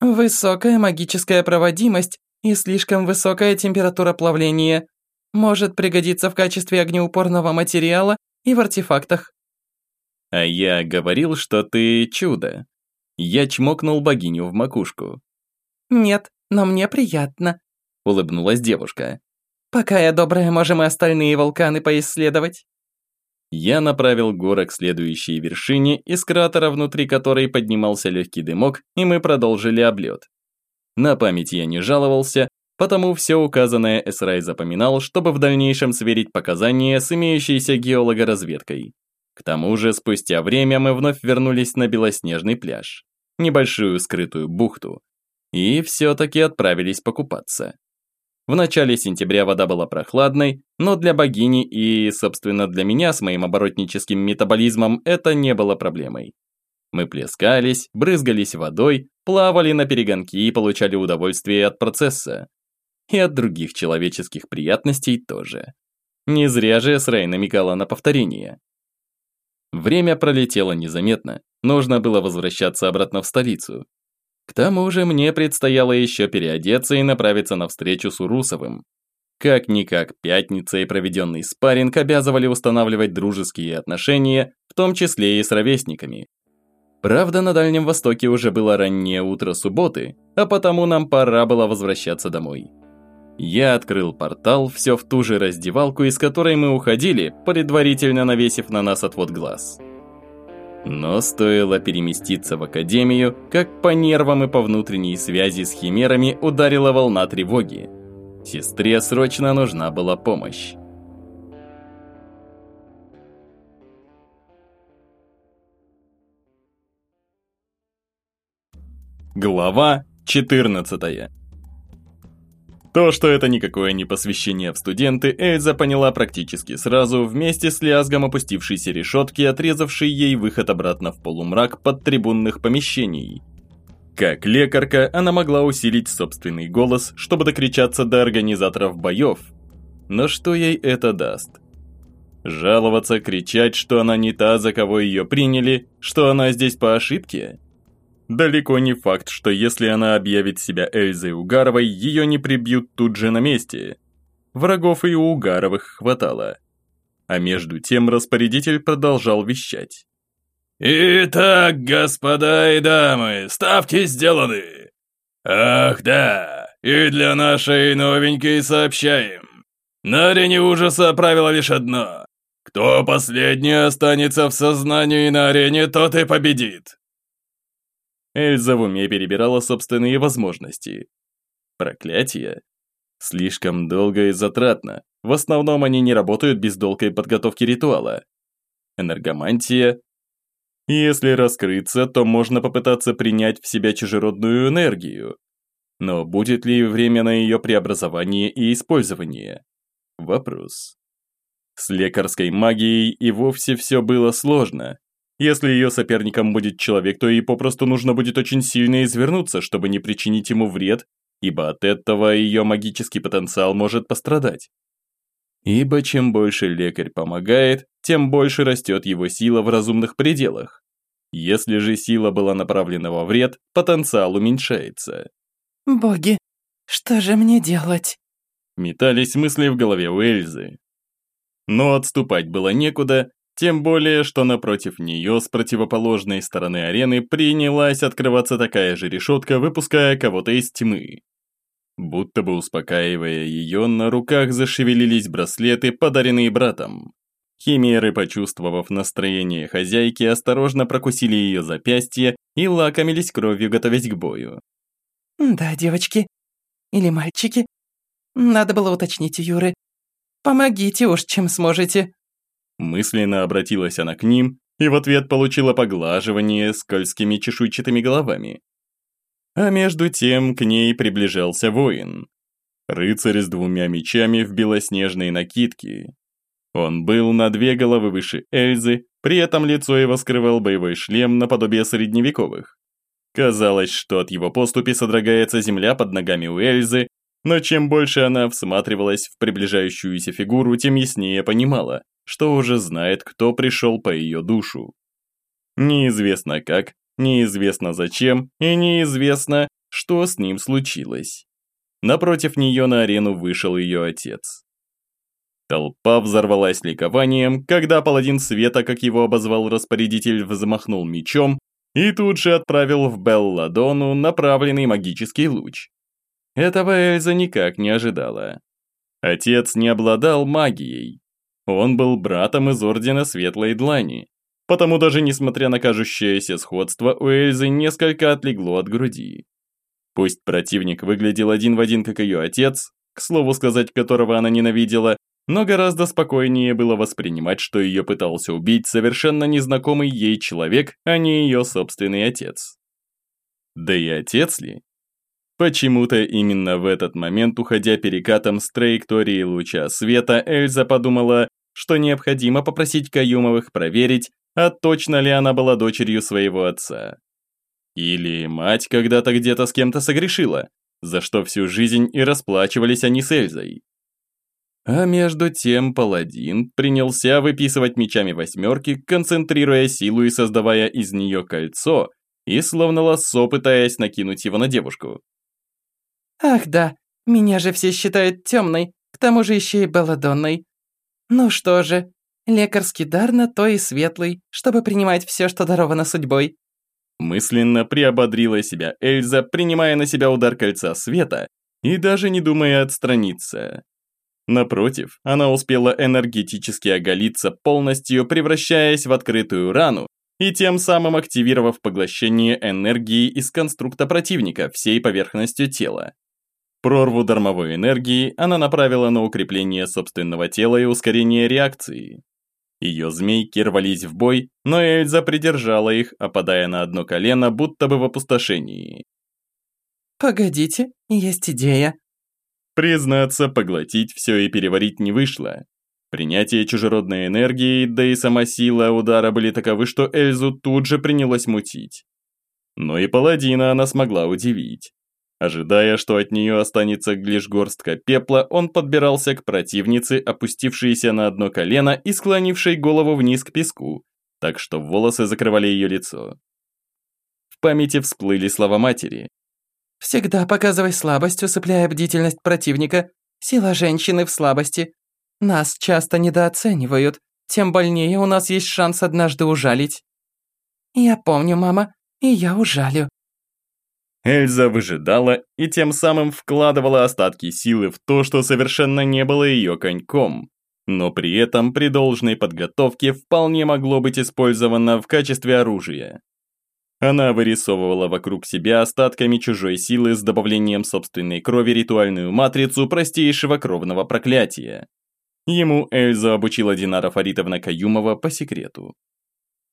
Высокая магическая проводимость и слишком высокая температура плавления. Может пригодиться в качестве огнеупорного материала и в артефактах. А я говорил, что ты чудо. Я чмокнул богиню в макушку. Нет, но мне приятно. Улыбнулась девушка. Пока я добрая, можем и остальные вулканы поисследовать. Я направил Гора к следующей вершине, из кратера, внутри которой поднимался легкий дымок, и мы продолжили облет. На память я не жаловался, потому все указанное Эсрай запоминал, чтобы в дальнейшем сверить показания с имеющейся геологоразведкой. К тому же, спустя время мы вновь вернулись на белоснежный пляж, небольшую скрытую бухту, и все-таки отправились покупаться. В начале сентября вода была прохладной, но для богини и, собственно, для меня с моим оборотническим метаболизмом это не было проблемой. Мы плескались, брызгались водой, плавали на перегонки и получали удовольствие от процесса. И от других человеческих приятностей тоже. Не зря же Эсрей намекала на повторение. Время пролетело незаметно, нужно было возвращаться обратно в столицу. К тому же мне предстояло еще переодеться и направиться на встречу с Урусовым. Как-никак пятница и проведенный спарринг обязывали устанавливать дружеские отношения, в том числе и с ровесниками. Правда, на Дальнем Востоке уже было раннее утро субботы, а потому нам пора было возвращаться домой. Я открыл портал все в ту же раздевалку, из которой мы уходили, предварительно навесив на нас отвод глаз. Но стоило переместиться в академию, как по нервам и по внутренней связи с химерами ударила волна тревоги. Сестре срочно нужна была помощь. Глава 14 то, что это никакое не посвящение в студенты, Эльза поняла практически сразу, вместе с лязгом опустившейся решетки, отрезавшей ей выход обратно в полумрак под трибунных помещений. Как лекарка, она могла усилить собственный голос, чтобы докричаться до организаторов боев. Но что ей это даст? Жаловаться, кричать, что она не та, за кого ее приняли, что она здесь по ошибке? Далеко не факт, что если она объявит себя Эльзой Угаровой, ее не прибьют тут же на месте. Врагов и у Угаровых хватало. А между тем распорядитель продолжал вещать. «Итак, господа и дамы, ставки сделаны. Ах да, и для нашей новенькой сообщаем. На арене ужаса правило лишь одно. Кто последний останется в сознании на арене, тот и победит. Эльза в уме перебирала собственные возможности. Проклятие? Слишком долго и затратно. В основном они не работают без долгой подготовки ритуала. Энергомантия? Если раскрыться, то можно попытаться принять в себя чужеродную энергию. Но будет ли время на ее преобразование и использование? Вопрос. С лекарской магией и вовсе все было сложно. Если ее соперником будет человек, то ей попросту нужно будет очень сильно извернуться, чтобы не причинить ему вред, ибо от этого ее магический потенциал может пострадать. Ибо чем больше лекарь помогает, тем больше растет его сила в разумных пределах. Если же сила была направлена во вред, потенциал уменьшается. «Боги, что же мне делать?» Метались мысли в голове у Эльзы. Но отступать было некуда, тем более, что напротив нее с противоположной стороны арены принялась открываться такая же решетка, выпуская кого-то из тьмы. Будто бы успокаивая ее, на руках зашевелились браслеты, подаренные братом. Химеры, почувствовав настроение хозяйки, осторожно прокусили ее запястье и лакомились кровью, готовясь к бою. «Да, девочки. Или мальчики. Надо было уточнить Юры. Помогите уж, чем сможете». Мысленно обратилась она к ним и в ответ получила поглаживание скользкими чешуйчатыми головами. А между тем к ней приближался воин. Рыцарь с двумя мечами в белоснежной накидке. Он был на две головы выше Эльзы, при этом лицо его скрывал боевой шлем наподобие средневековых. Казалось, что от его поступи содрогается земля под ногами у Эльзы, но чем больше она всматривалась в приближающуюся фигуру, тем яснее понимала, что уже знает, кто пришел по ее душу. Неизвестно как, неизвестно зачем и неизвестно, что с ним случилось. Напротив нее на арену вышел ее отец. Толпа взорвалась ликованием, когда паладин света, как его обозвал распорядитель, взмахнул мечом и тут же отправил в Белладону направленный магический луч. Этого Эльза никак не ожидала. Отец не обладал магией. Он был братом из Ордена Светлой Длани. Потому даже несмотря на кажущееся сходство, у Эльзы несколько отлегло от груди. Пусть противник выглядел один в один, как ее отец, к слову сказать, которого она ненавидела, но гораздо спокойнее было воспринимать, что ее пытался убить совершенно незнакомый ей человек, а не ее собственный отец. Да и отец ли? Почему-то именно в этот момент, уходя перекатом с траектории луча света, Эльза подумала, что необходимо попросить Каюмовых проверить, а точно ли она была дочерью своего отца. Или мать когда-то где-то с кем-то согрешила, за что всю жизнь и расплачивались они с Эльзой. А между тем паладин принялся выписывать мечами восьмерки, концентрируя силу и создавая из нее кольцо, и словно лассо пытаясь накинуть его на девушку. Ах да, меня же все считают темной, к тому же еще и баладонной. Ну что же, лекарский дар на то и светлый, чтобы принимать все, что даровано судьбой. Мысленно приободрила себя Эльза, принимая на себя удар кольца света и даже не думая отстраниться. Напротив, она успела энергетически оголиться, полностью превращаясь в открытую рану и тем самым активировав поглощение энергии из конструкта противника всей поверхностью тела. Прорву дармовой энергии она направила на укрепление собственного тела и ускорение реакции. Ее змейки рвались в бой, но Эльза придержала их, опадая на одно колено, будто бы в опустошении. «Погодите, есть идея». Признаться, поглотить все и переварить не вышло. Принятие чужеродной энергии, да и сама сила удара были таковы, что Эльзу тут же принялось мутить. Но и паладина она смогла удивить. Ожидая, что от нее останется лишь горстка пепла, он подбирался к противнице, опустившейся на одно колено и склонившей голову вниз к песку, так что волосы закрывали ее лицо. памяти всплыли слова матери. «Всегда показывай слабость, усыпляя бдительность противника. Сила женщины в слабости. Нас часто недооценивают, тем больнее у нас есть шанс однажды ужалить». «Я помню, мама, и я ужалю». Эльза выжидала и тем самым вкладывала остатки силы в то, что совершенно не было ее коньком, но при этом при должной подготовке вполне могло быть использовано в качестве оружия. Она вырисовывала вокруг себя остатками чужой силы с добавлением собственной крови ритуальную матрицу простейшего кровного проклятия. Ему Эльза обучила Динара Фаритовна Каюмова по секрету.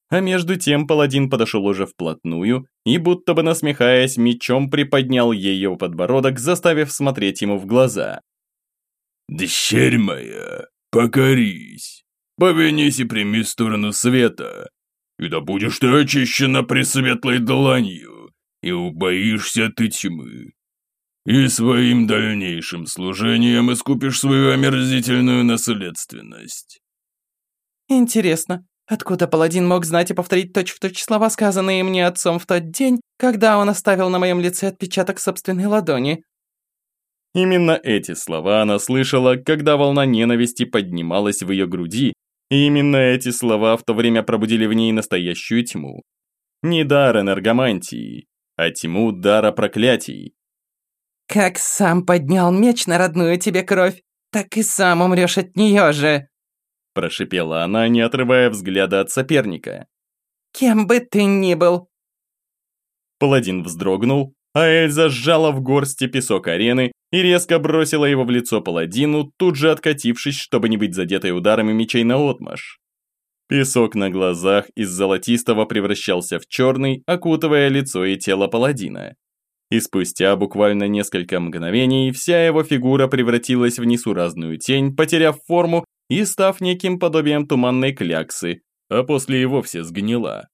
А между тем паладин подошел уже вплотную и, будто бы насмехаясь, мечом приподнял ее подбородок, заставив смотреть ему в глаза. «Дщерь моя, покорись, повинись и прими сторону света, и да будешь ты очищена пресветлой дланью, и убоишься ты тьмы. И своим дальнейшим служением искупишь свою омерзительную наследственность». «Интересно, откуда паладин мог знать и повторить точь-в-точь точь слова, сказанные мне отцом в тот день, когда он оставил на моем лице отпечаток собственной ладони?» Именно эти слова она слышала, когда волна ненависти поднималась в ее груди, и именно эти слова в то время пробудили в ней настоящую тьму. Не дар энергомантии, а тьму дара проклятий. «Как сам поднял меч на родную тебе кровь, так и сам умрешь от нее же!» Прошипела она, не отрывая взгляда от соперника. «Кем бы ты ни был!» Паладин вздрогнул, а Эльза сжала в горсти песок арены и резко бросила его в лицо паладину, тут же откатившись, чтобы не быть задетой ударами мечей на отмаш. Песок на глазах из золотистого превращался в черный, окутывая лицо и тело паладина. И спустя буквально несколько мгновений вся его фигура превратилась в несуразную тень, потеряв форму и став неким подобием туманной кляксы, а после и вовсе сгнила.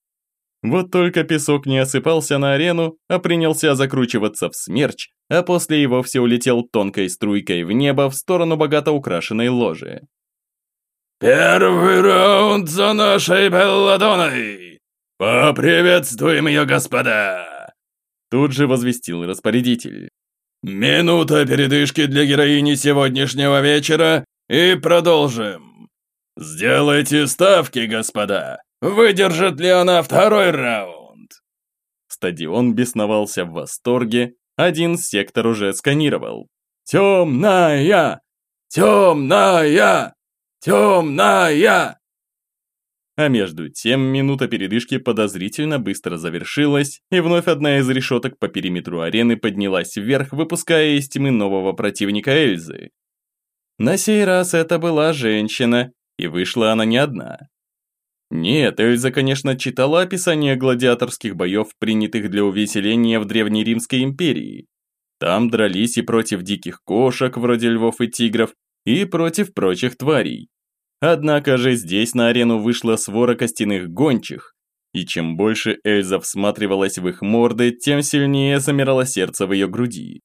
Вот только песок не осыпался на арену, а принялся закручиваться в смерч, а после его все улетел тонкой струйкой в небо в сторону богато украшенной ложи. «Первый раунд за нашей Белладоной! Поприветствуем ее, господа!» Тут же возвестил распорядитель. «Минута передышки для героини сегодняшнего вечера и продолжим. Сделайте ставки, господа. Выдержит ли она второй раунд? Стадион бесновался в восторге, один сектор уже сканировал. «Темная! Темная! Темная!» А между тем минута передышки подозрительно быстро завершилась, и вновь одна из решеток по периметру арены поднялась вверх, выпуская из тьмы нового противника Эльзы. На сей раз это была женщина, и вышла она не одна. Нет, Эльза, конечно, читала описание гладиаторских боев, принятых для увеселения в Древней Римской империи. Там дрались и против диких кошек, вроде львов и тигров, и против прочих тварей. Однако же здесь на арену вышла свора костяных гончих, и чем больше Эльза всматривалась в их морды, тем сильнее замирало сердце в ее груди.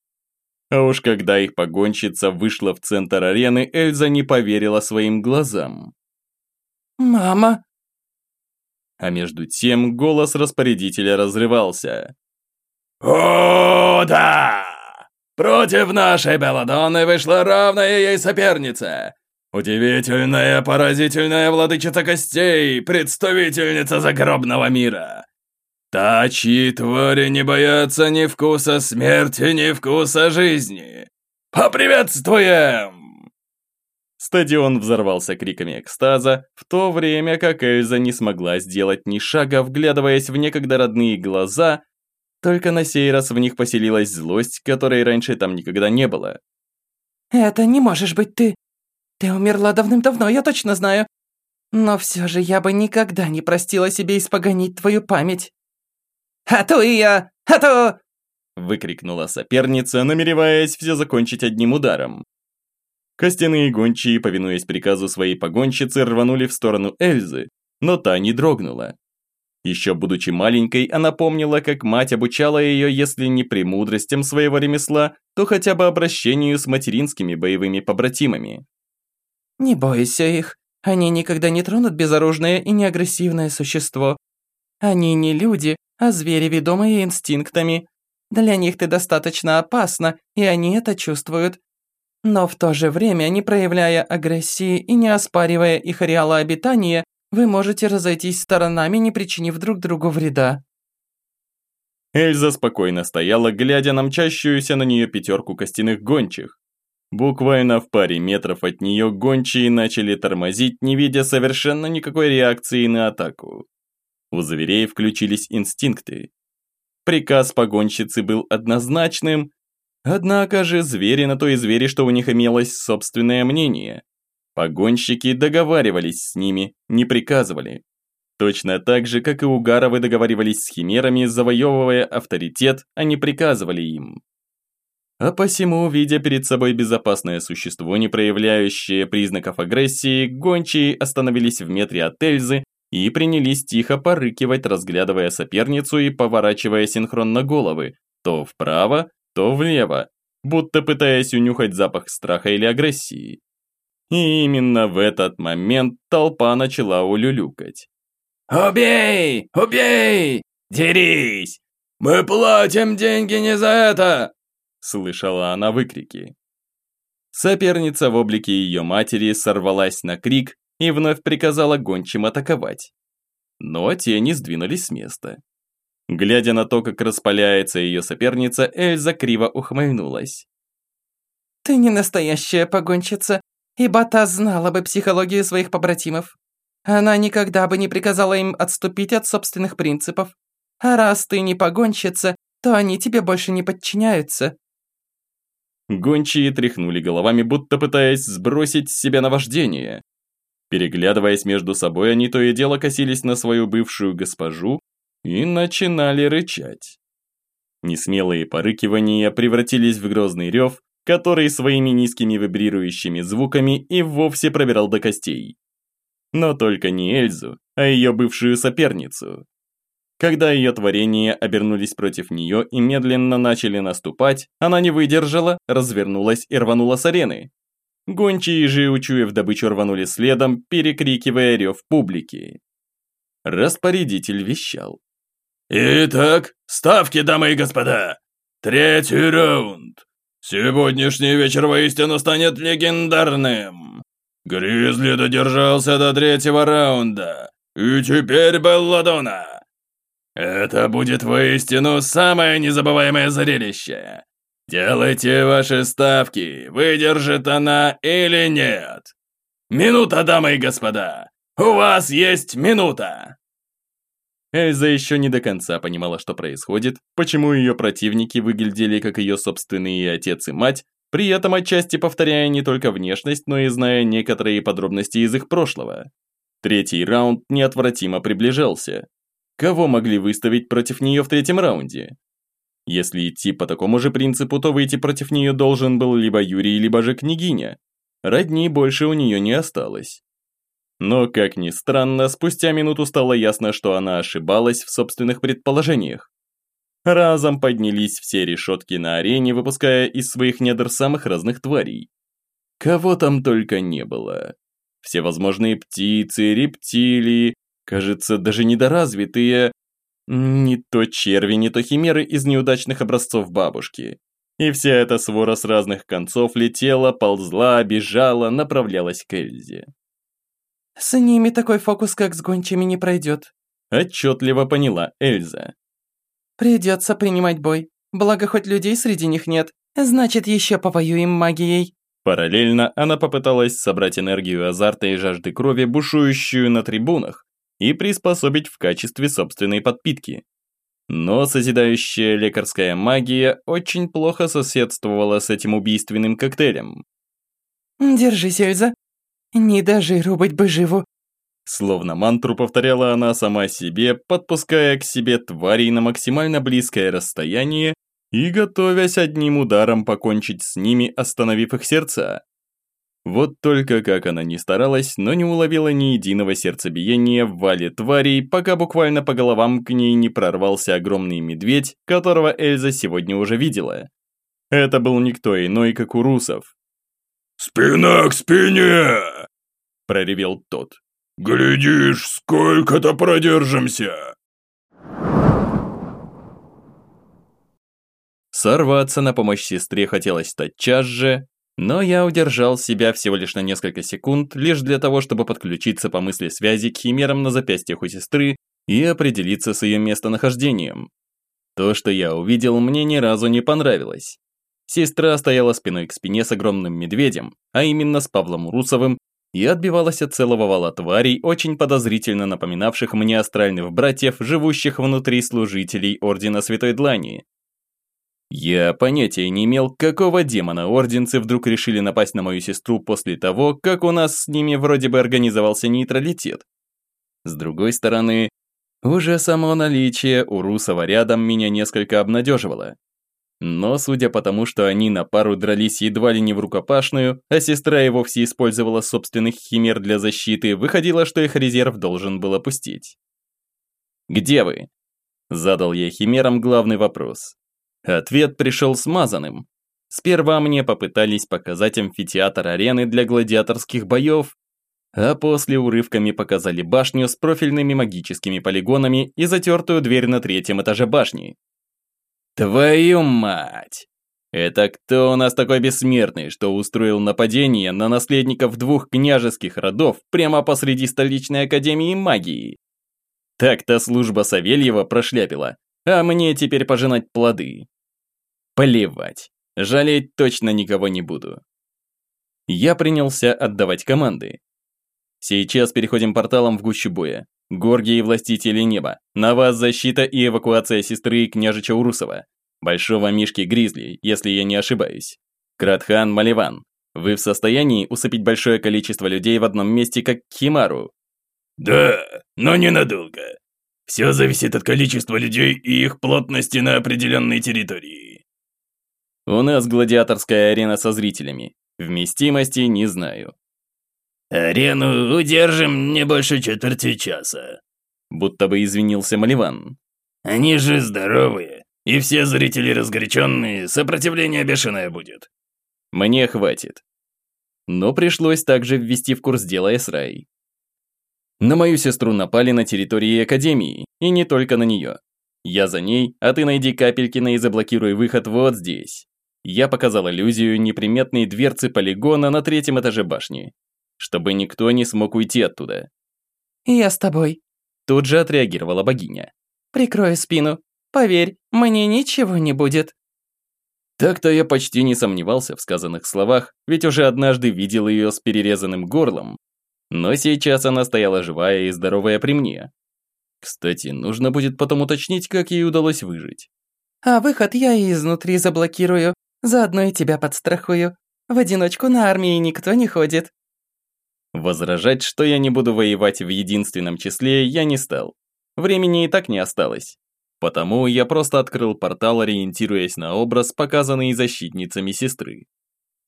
А уж когда их погонщица вышла в центр арены, Эльза не поверила своим глазам. «Мама!» а между тем голос распорядителя разрывался. «О, да! Против нашей Белладонны вышла равная ей соперница! Удивительная, поразительная владычица костей, представительница загробного мира! Та, чьи твари не боятся ни вкуса смерти, ни вкуса жизни! Поприветствуем!» Стадион взорвался криками экстаза, в то время как Эльза не смогла сделать ни шага, вглядываясь в некогда родные глаза, только на сей раз в них поселилась злость, которой раньше там никогда не было. «Это не можешь быть ты. Ты умерла давным-давно, я точно знаю. Но все же я бы никогда не простила себе испоганить твою память». «А то я! А то...» выкрикнула соперница, намереваясь все закончить одним ударом. Костяные гончие, повинуясь приказу своей погонщицы, рванули в сторону Эльзы, но та не дрогнула. Еще будучи маленькой, она помнила, как мать обучала ее, если не премудростям своего ремесла, то хотя бы обращению с материнскими боевыми побратимами. «Не бойся их, они никогда не тронут безоружное и неагрессивное существо. Они не люди, а звери, ведомые инстинктами. Для них ты достаточно опасна, и они это чувствуют. Но в то же время, не проявляя агрессии и не оспаривая их ареала обитания, вы можете разойтись сторонами, не причинив друг другу вреда. Эльза спокойно стояла, глядя на мчащуюся на нее пятерку костяных гончих. Буквально в паре метров от нее гончие начали тормозить, не видя совершенно никакой реакции на атаку. У зверей включились инстинкты. Приказ погонщицы был однозначным, однако же звери на то и звери, что у них имелось собственное мнение. Погонщики договаривались с ними, не приказывали. Точно так же, как и Угаровы договаривались с химерами, завоевывая авторитет, не приказывали им. А посему, видя перед собой безопасное существо, не проявляющее признаков агрессии, гончие остановились в метре от Эльзы и принялись тихо порыкивать, разглядывая соперницу и поворачивая синхронно головы, то вправо, то влево, будто пытаясь унюхать запах страха или агрессии. И именно в этот момент толпа начала улюлюкать. «Убей! Убей! Дерись! Мы платим деньги не за это!» Слышала она выкрики. Соперница в облике ее матери сорвалась на крик и вновь приказала гончим атаковать. Но те не сдвинулись с места. Глядя на то, как распаляется ее соперница, Эльза криво ухмыльнулась. «Ты не настоящая погонщица, ибо та знала бы психологию своих побратимов. Она никогда бы не приказала им отступить от собственных принципов. А раз ты не погонщица, то они тебе больше не подчиняются». Гончие тряхнули головами, будто пытаясь сбросить с себя наваждение. Переглядываясь между собой, они то и дело косились на свою бывшую госпожу и начинали рычать. Несмелые порыкивания превратились в грозный рев, который своими низкими вибрирующими звуками и вовсе пробирал до костей. Но только не Эльзу, а ее бывшую соперницу. Когда ее творения обернулись против нее и медленно начали наступать, она не выдержала, развернулась и рванула с арены. Гончие же, учуяв добычу, рванули следом, перекрикивая рев публики. Распорядитель вещал. «Итак, ставки, дамы и господа! Третий раунд! Сегодняшний вечер воистину станет легендарным! Гризли додержался до третьего раунда, и теперь Белладона!» Это будет воистину самое незабываемое зрелище. Делайте ваши ставки, выдержит она или нет. Минута, дамы и господа. У вас есть минута. Эльза еще не до конца понимала, что происходит, почему ее противники выглядели как ее собственные отец и мать, при этом отчасти повторяя не только внешность, но и зная некоторые подробности из их прошлого. Третий раунд неотвратимо приближался. Кого могли выставить против нее в третьем раунде? Если идти по такому же принципу, то выйти против нее должен был либо Юрий, либо же княгиня. Родни больше у нее не осталось. Но, как ни странно, спустя минуту стало ясно, что она ошибалась в собственных предположениях. Разом поднялись все решетки на арене, выпуская из своих недр самых разных тварей. Кого там только не было. Всевозможные птицы, рептилии, Кажется, даже недоразвитые... Не то черви, не то химеры из неудачных образцов бабушки. И вся эта свора с разных концов летела, ползла, бежала, направлялась к Эльзе. «С ними такой фокус, как с гончими, не пройдет», отчетливо поняла Эльза. «Придется принимать бой. Благо, хоть людей среди них нет. Значит, еще повоюем магией». Параллельно она попыталась собрать энергию азарта и жажды крови, бушующую на трибунах, и приспособить в качестве собственной подпитки. Но созидающая лекарская магия очень плохо соседствовала с этим убийственным коктейлем. «Держись, Эльза. Не дожиру быть бы живу». Словно мантру повторяла она сама себе, подпуская к себе тварей на максимально близкое расстояние и готовясь одним ударом покончить с ними, остановив их сердца. Вот только как она ни старалась, но не уловила ни единого сердцебиения в вале тварей, пока буквально по головам к ней не прорвался огромный медведь, которого Эльза сегодня уже видела. Это был никто иной, как Урусов. «Спина к спине!» – проревел тот. «Глядишь, сколько-то продержимся!» Сорваться на помощь сестре хотелось тотчас же, но я удержал себя всего лишь на несколько секунд, лишь для того, чтобы подключиться по мысли связи к химерам на запястьях у сестры и определиться с ее местонахождением. То, что я увидел, мне ни разу не понравилось. Сестра стояла спиной к спине с огромным медведем, а именно с Павлом Русовым, и отбивалась от целого вала тварей, очень подозрительно напоминавших мне астральных братьев, живущих внутри служителей Ордена Святой Длани. Я понятия не имел, какого демона орденцы вдруг решили напасть на мою сестру после того, как у нас с ними вроде бы организовался нейтралитет. С другой стороны, уже само наличие у Русова рядом меня несколько обнадеживало. Но судя по тому, что они на пару дрались едва ли не в рукопашную, а сестра и вовсе использовала собственных химер для защиты, выходило, что их резерв должен был опустить. «Где вы?» Задал я химерам главный вопрос. Ответ пришел смазанным. Сперва мне попытались показать амфитеатр арены для гладиаторских боев, а после урывками показали башню с профильными магическими полигонами и затертую дверь на третьем этаже башни. Твою мать! Это кто у нас такой бессмертный, что устроил нападение на наследников двух княжеских родов прямо посреди столичной академии магии? Так-то служба Савельева прошляпила, а мне теперь пожинать плоды. Плевать. Жалеть точно никого не буду. Я принялся отдавать команды. Сейчас переходим порталом в гущу боя. Горги и властители неба. На вас защита и эвакуация сестры княжича Урусова. Большого Мишки Гризли, если я не ошибаюсь. Кратхан Маливан. Вы в состоянии усыпить большое количество людей в одном месте, как Химару? Да, но ненадолго. Все зависит от количества людей и их плотности на определенной территории. У нас гладиаторская арена со зрителями. Вместимости не знаю. Арену удержим не больше четверти часа. Будто бы извинился Маливан. Они же здоровые, и все зрители разгоряченные, сопротивление бешеное будет. Мне хватит. Но пришлось также ввести в курс дела Эсрай. На мою сестру напали на территории Академии, и не только на нее. Я за ней, а ты найди Капелькина и заблокируй выход вот здесь. Я показал иллюзию неприметной дверцы полигона на третьем этаже башни, чтобы никто не смог уйти оттуда. «Я с тобой», – тут же отреагировала богиня. «Прикрою спину. Поверь, мне ничего не будет». Так-то я почти не сомневался в сказанных словах, ведь уже однажды видел ее с перерезанным горлом. Но сейчас она стояла живая и здоровая при мне. Кстати, нужно будет потом уточнить, как ей удалось выжить. «А выход я и изнутри заблокирую. Заодно и тебя подстрахую. В одиночку на армии никто не ходит». Возражать, что я не буду воевать в единственном числе, я не стал. Времени и так не осталось. Потому я просто открыл портал, ориентируясь на образ, показанный защитницами сестры.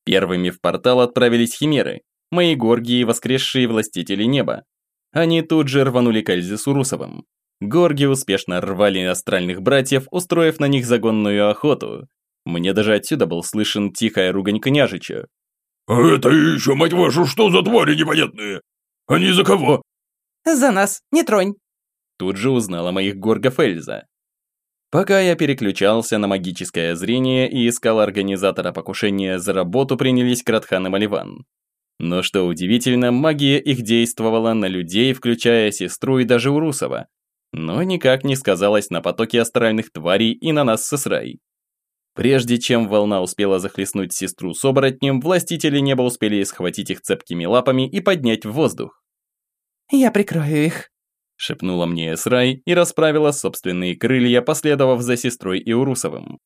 Первыми в портал отправились химеры, мои горги и воскресшие властители неба. Они тут же рванули к Эльзе Сурусовым. Горги успешно рвали астральных братьев, устроив на них загонную охоту, мне даже отсюда был слышен тихая ругань княжича. «А это еще, мать вашу, что за твари непонятные? Они за кого?» «За нас, не тронь!» Тут же узнала моих горгов Эльза. Пока я переключался на магическое зрение и искал организатора покушения за работу, принялись Кратхан и Маливан. Но что удивительно, магия их действовала на людей, включая сестру и даже Урусова, но никак не сказалась на потоке астральных тварей и на нас с Исрай. Прежде чем волна успела захлестнуть сестру с оборотнем, властители неба успели схватить их цепкими лапами и поднять в воздух. «Я прикрою их», – шепнула мне Эсрай и расправила собственные крылья, последовав за сестрой и Урусовым.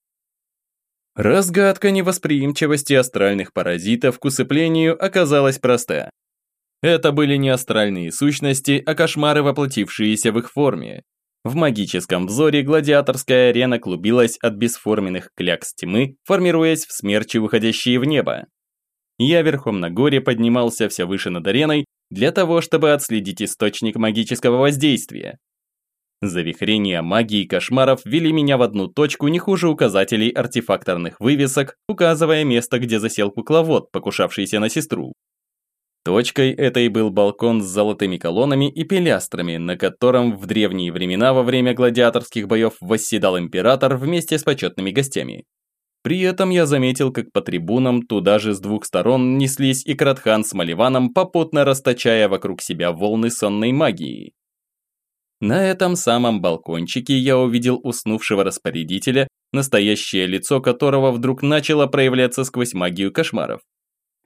Разгадка невосприимчивости астральных паразитов к усыплению оказалась проста. Это были не астральные сущности, а кошмары, воплотившиеся в их форме. В магическом взоре гладиаторская арена клубилась от бесформенных клякс тьмы, формируясь в смерчи, выходящие в небо. Я верхом на горе поднимался все выше над ареной для того, чтобы отследить источник магического воздействия. Завихрения магии и кошмаров вели меня в одну точку не хуже указателей артефакторных вывесок, указывая место, где засел кукловод, покушавшийся на сестру. Точкой этой был балкон с золотыми колоннами и пилястрами, на котором в древние времена во время гладиаторских боев восседал император вместе с почетными гостями. При этом я заметил, как по трибунам туда же с двух сторон неслись и Кратхан с Маливаном, попутно расточая вокруг себя волны сонной магии. На этом самом балкончике я увидел уснувшего распорядителя, настоящее лицо которого вдруг начало проявляться сквозь магию кошмаров.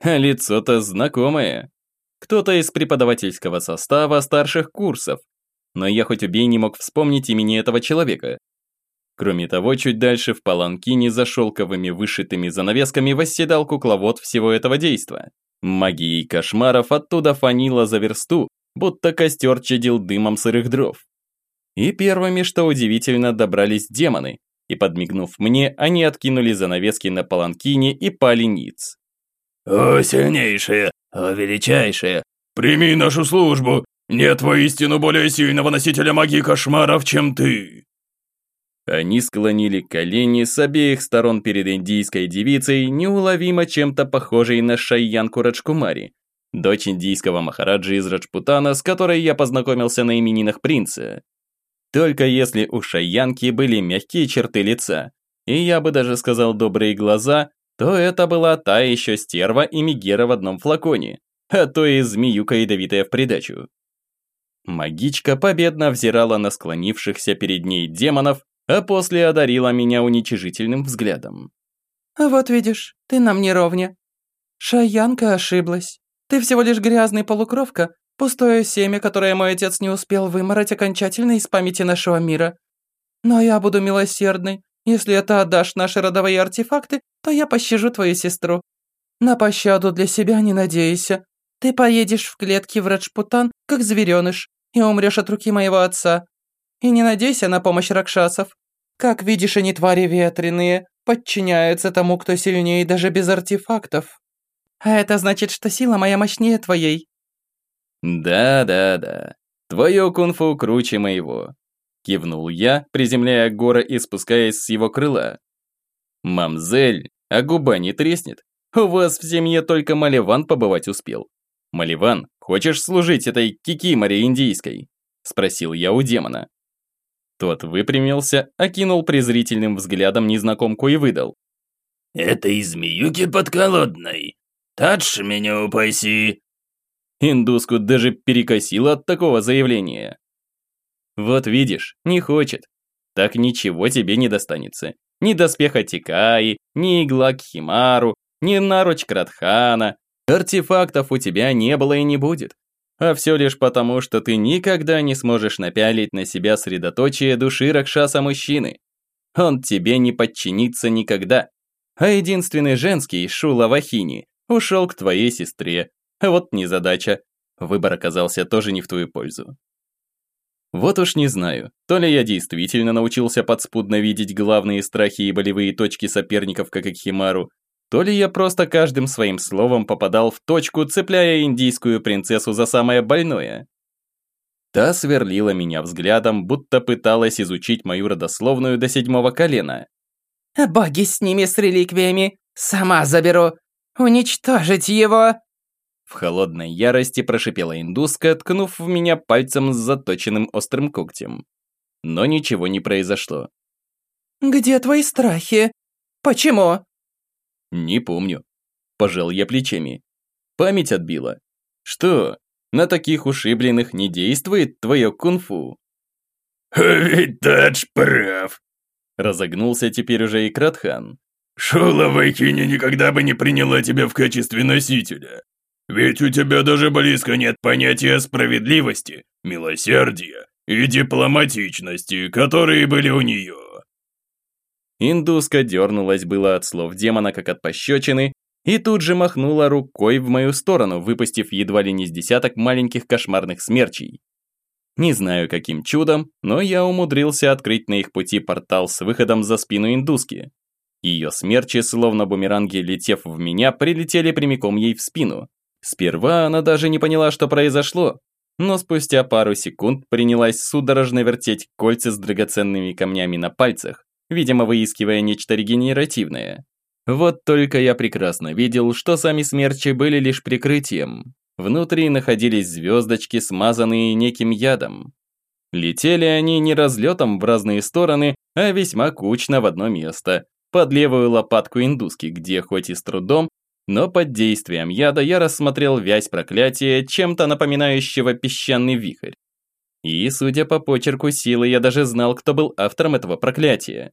А лицо-то знакомое. Кто-то из преподавательского состава старших курсов. Но я хоть убей не мог вспомнить имени этого человека. Кроме того, чуть дальше в паланкине за шелковыми вышитыми занавесками восседал кукловод всего этого действа. Магией кошмаров оттуда фанило за версту, будто костер чадил дымом сырых дров. И первыми, что удивительно, добрались демоны, и подмигнув мне, они откинули занавески на паланкине и пали ниц. «О, сильнейшие, о, величайшие, прими нашу службу, нет воистину более сильного носителя магии кошмаров, чем ты!» Они склонили колени с обеих сторон перед индийской девицей, неуловимо чем-то похожей на Шайянку Раджкумари, дочь индийского махараджи из Раджпутана, с которой я познакомился на именинах принца. Только если у Шайянки были мягкие черты лица, и я бы даже сказал добрые глаза, то это была та еще стерва и Мегера в одном флаконе, а то и змеюка ядовитая в придачу. Магичка победно взирала на склонившихся перед ней демонов, а после одарила меня уничижительным взглядом. «Вот видишь, ты нам не ровня. Шаянка ошиблась. Ты всего лишь грязный полукровка, пустое семя, которое мой отец не успел вымороть окончательно из памяти нашего мира. Но я буду милосердной. Если это отдашь наши родовые артефакты, то я пощажу твою сестру. На пощаду для себя не надейся. Ты поедешь в клетке в Раджпутан, как звереныш, и умрешь от руки моего отца. И не надейся на помощь ракшасов. Как видишь, они твари ветреные, подчиняются тому, кто сильнее даже без артефактов. А это значит, что сила моя мощнее твоей». «Да-да-да, твое кунг-фу круче моего», – кивнул я, приземляя Гора и спускаясь с его крыла. «Мамзель, а губа не треснет? У вас в семье только Маливан побывать успел. Маливан, хочешь служить этой кикиморе индийской?» – спросил я у демона. Тот выпрямился, окинул презрительным взглядом незнакомку и выдал. «Это из змеюки подколодной. Тадж меня упаси!» Индуску даже перекосило от такого заявления. «Вот видишь, не хочет. Так ничего тебе не достанется. Ни доспеха Тикаи, ни игла к Химару, ни наруч Кратхана. Артефактов у тебя не было и не будет а все лишь потому, что ты никогда не сможешь напялить на себя средоточие души Ракшаса мужчины. Он тебе не подчинится никогда. А единственный женский, Шула Вахини, ушел к твоей сестре. *laughs* Вот незадача. Выбор оказался тоже не в твою пользу. Вот уж не знаю, то ли я действительно научился подспудно видеть главные страхи и болевые точки соперников, как и Химару, то ли я просто каждым своим словом попадал в точку, цепляя индийскую принцессу за самое больное. Та сверлила меня взглядом, будто пыталась изучить мою родословную до седьмого колена. «Боги с ними, с реликвиями! Сама заберу! Уничтожить его!» В холодной ярости прошипела индуска, ткнув в меня пальцем с заточенным острым когтем. Но ничего не произошло. «Где твои страхи? Почему?» «Не помню». Пожал я плечами. Память отбила. «Что, на таких ушибленных не действует твое кунг-фу?» «Ведь Тадж прав», – разогнулся теперь уже и Кратхан. «Шула Вайкини никогда бы не приняла тебя в качестве носителя. Ведь у тебя даже близко нет понятия справедливости, милосердия и дипломатичности, которые были у нее. Индуска дернулась было от слов демона, как от пощечины, и тут же махнула рукой в мою сторону, выпустив едва ли не с десяток маленьких кошмарных смерчей. Не знаю каким чудом, но я умудрился открыть на их пути портал с выходом за спину индуски. Ее смерчи, словно бумеранги, летев в меня, прилетели прямиком ей в спину. Сперва она даже не поняла, что произошло, но спустя пару секунд принялась судорожно вертеть кольца с драгоценными камнями на пальцах, видимо выискивая нечто регенеративное. Вот только я прекрасно видел, что сами смерчи были лишь прикрытием. Внутри находились звездочки, смазанные неким ядом. Летели они не разлетом в разные стороны, а весьма кучно в одно место. под левую лопатку индуски, где хоть и с трудом, но под действием яда я рассмотрел вязь проклятия, чем-то напоминающего песчаный вихрь. И, судя по почерку силы, я даже знал, кто был автором этого проклятия.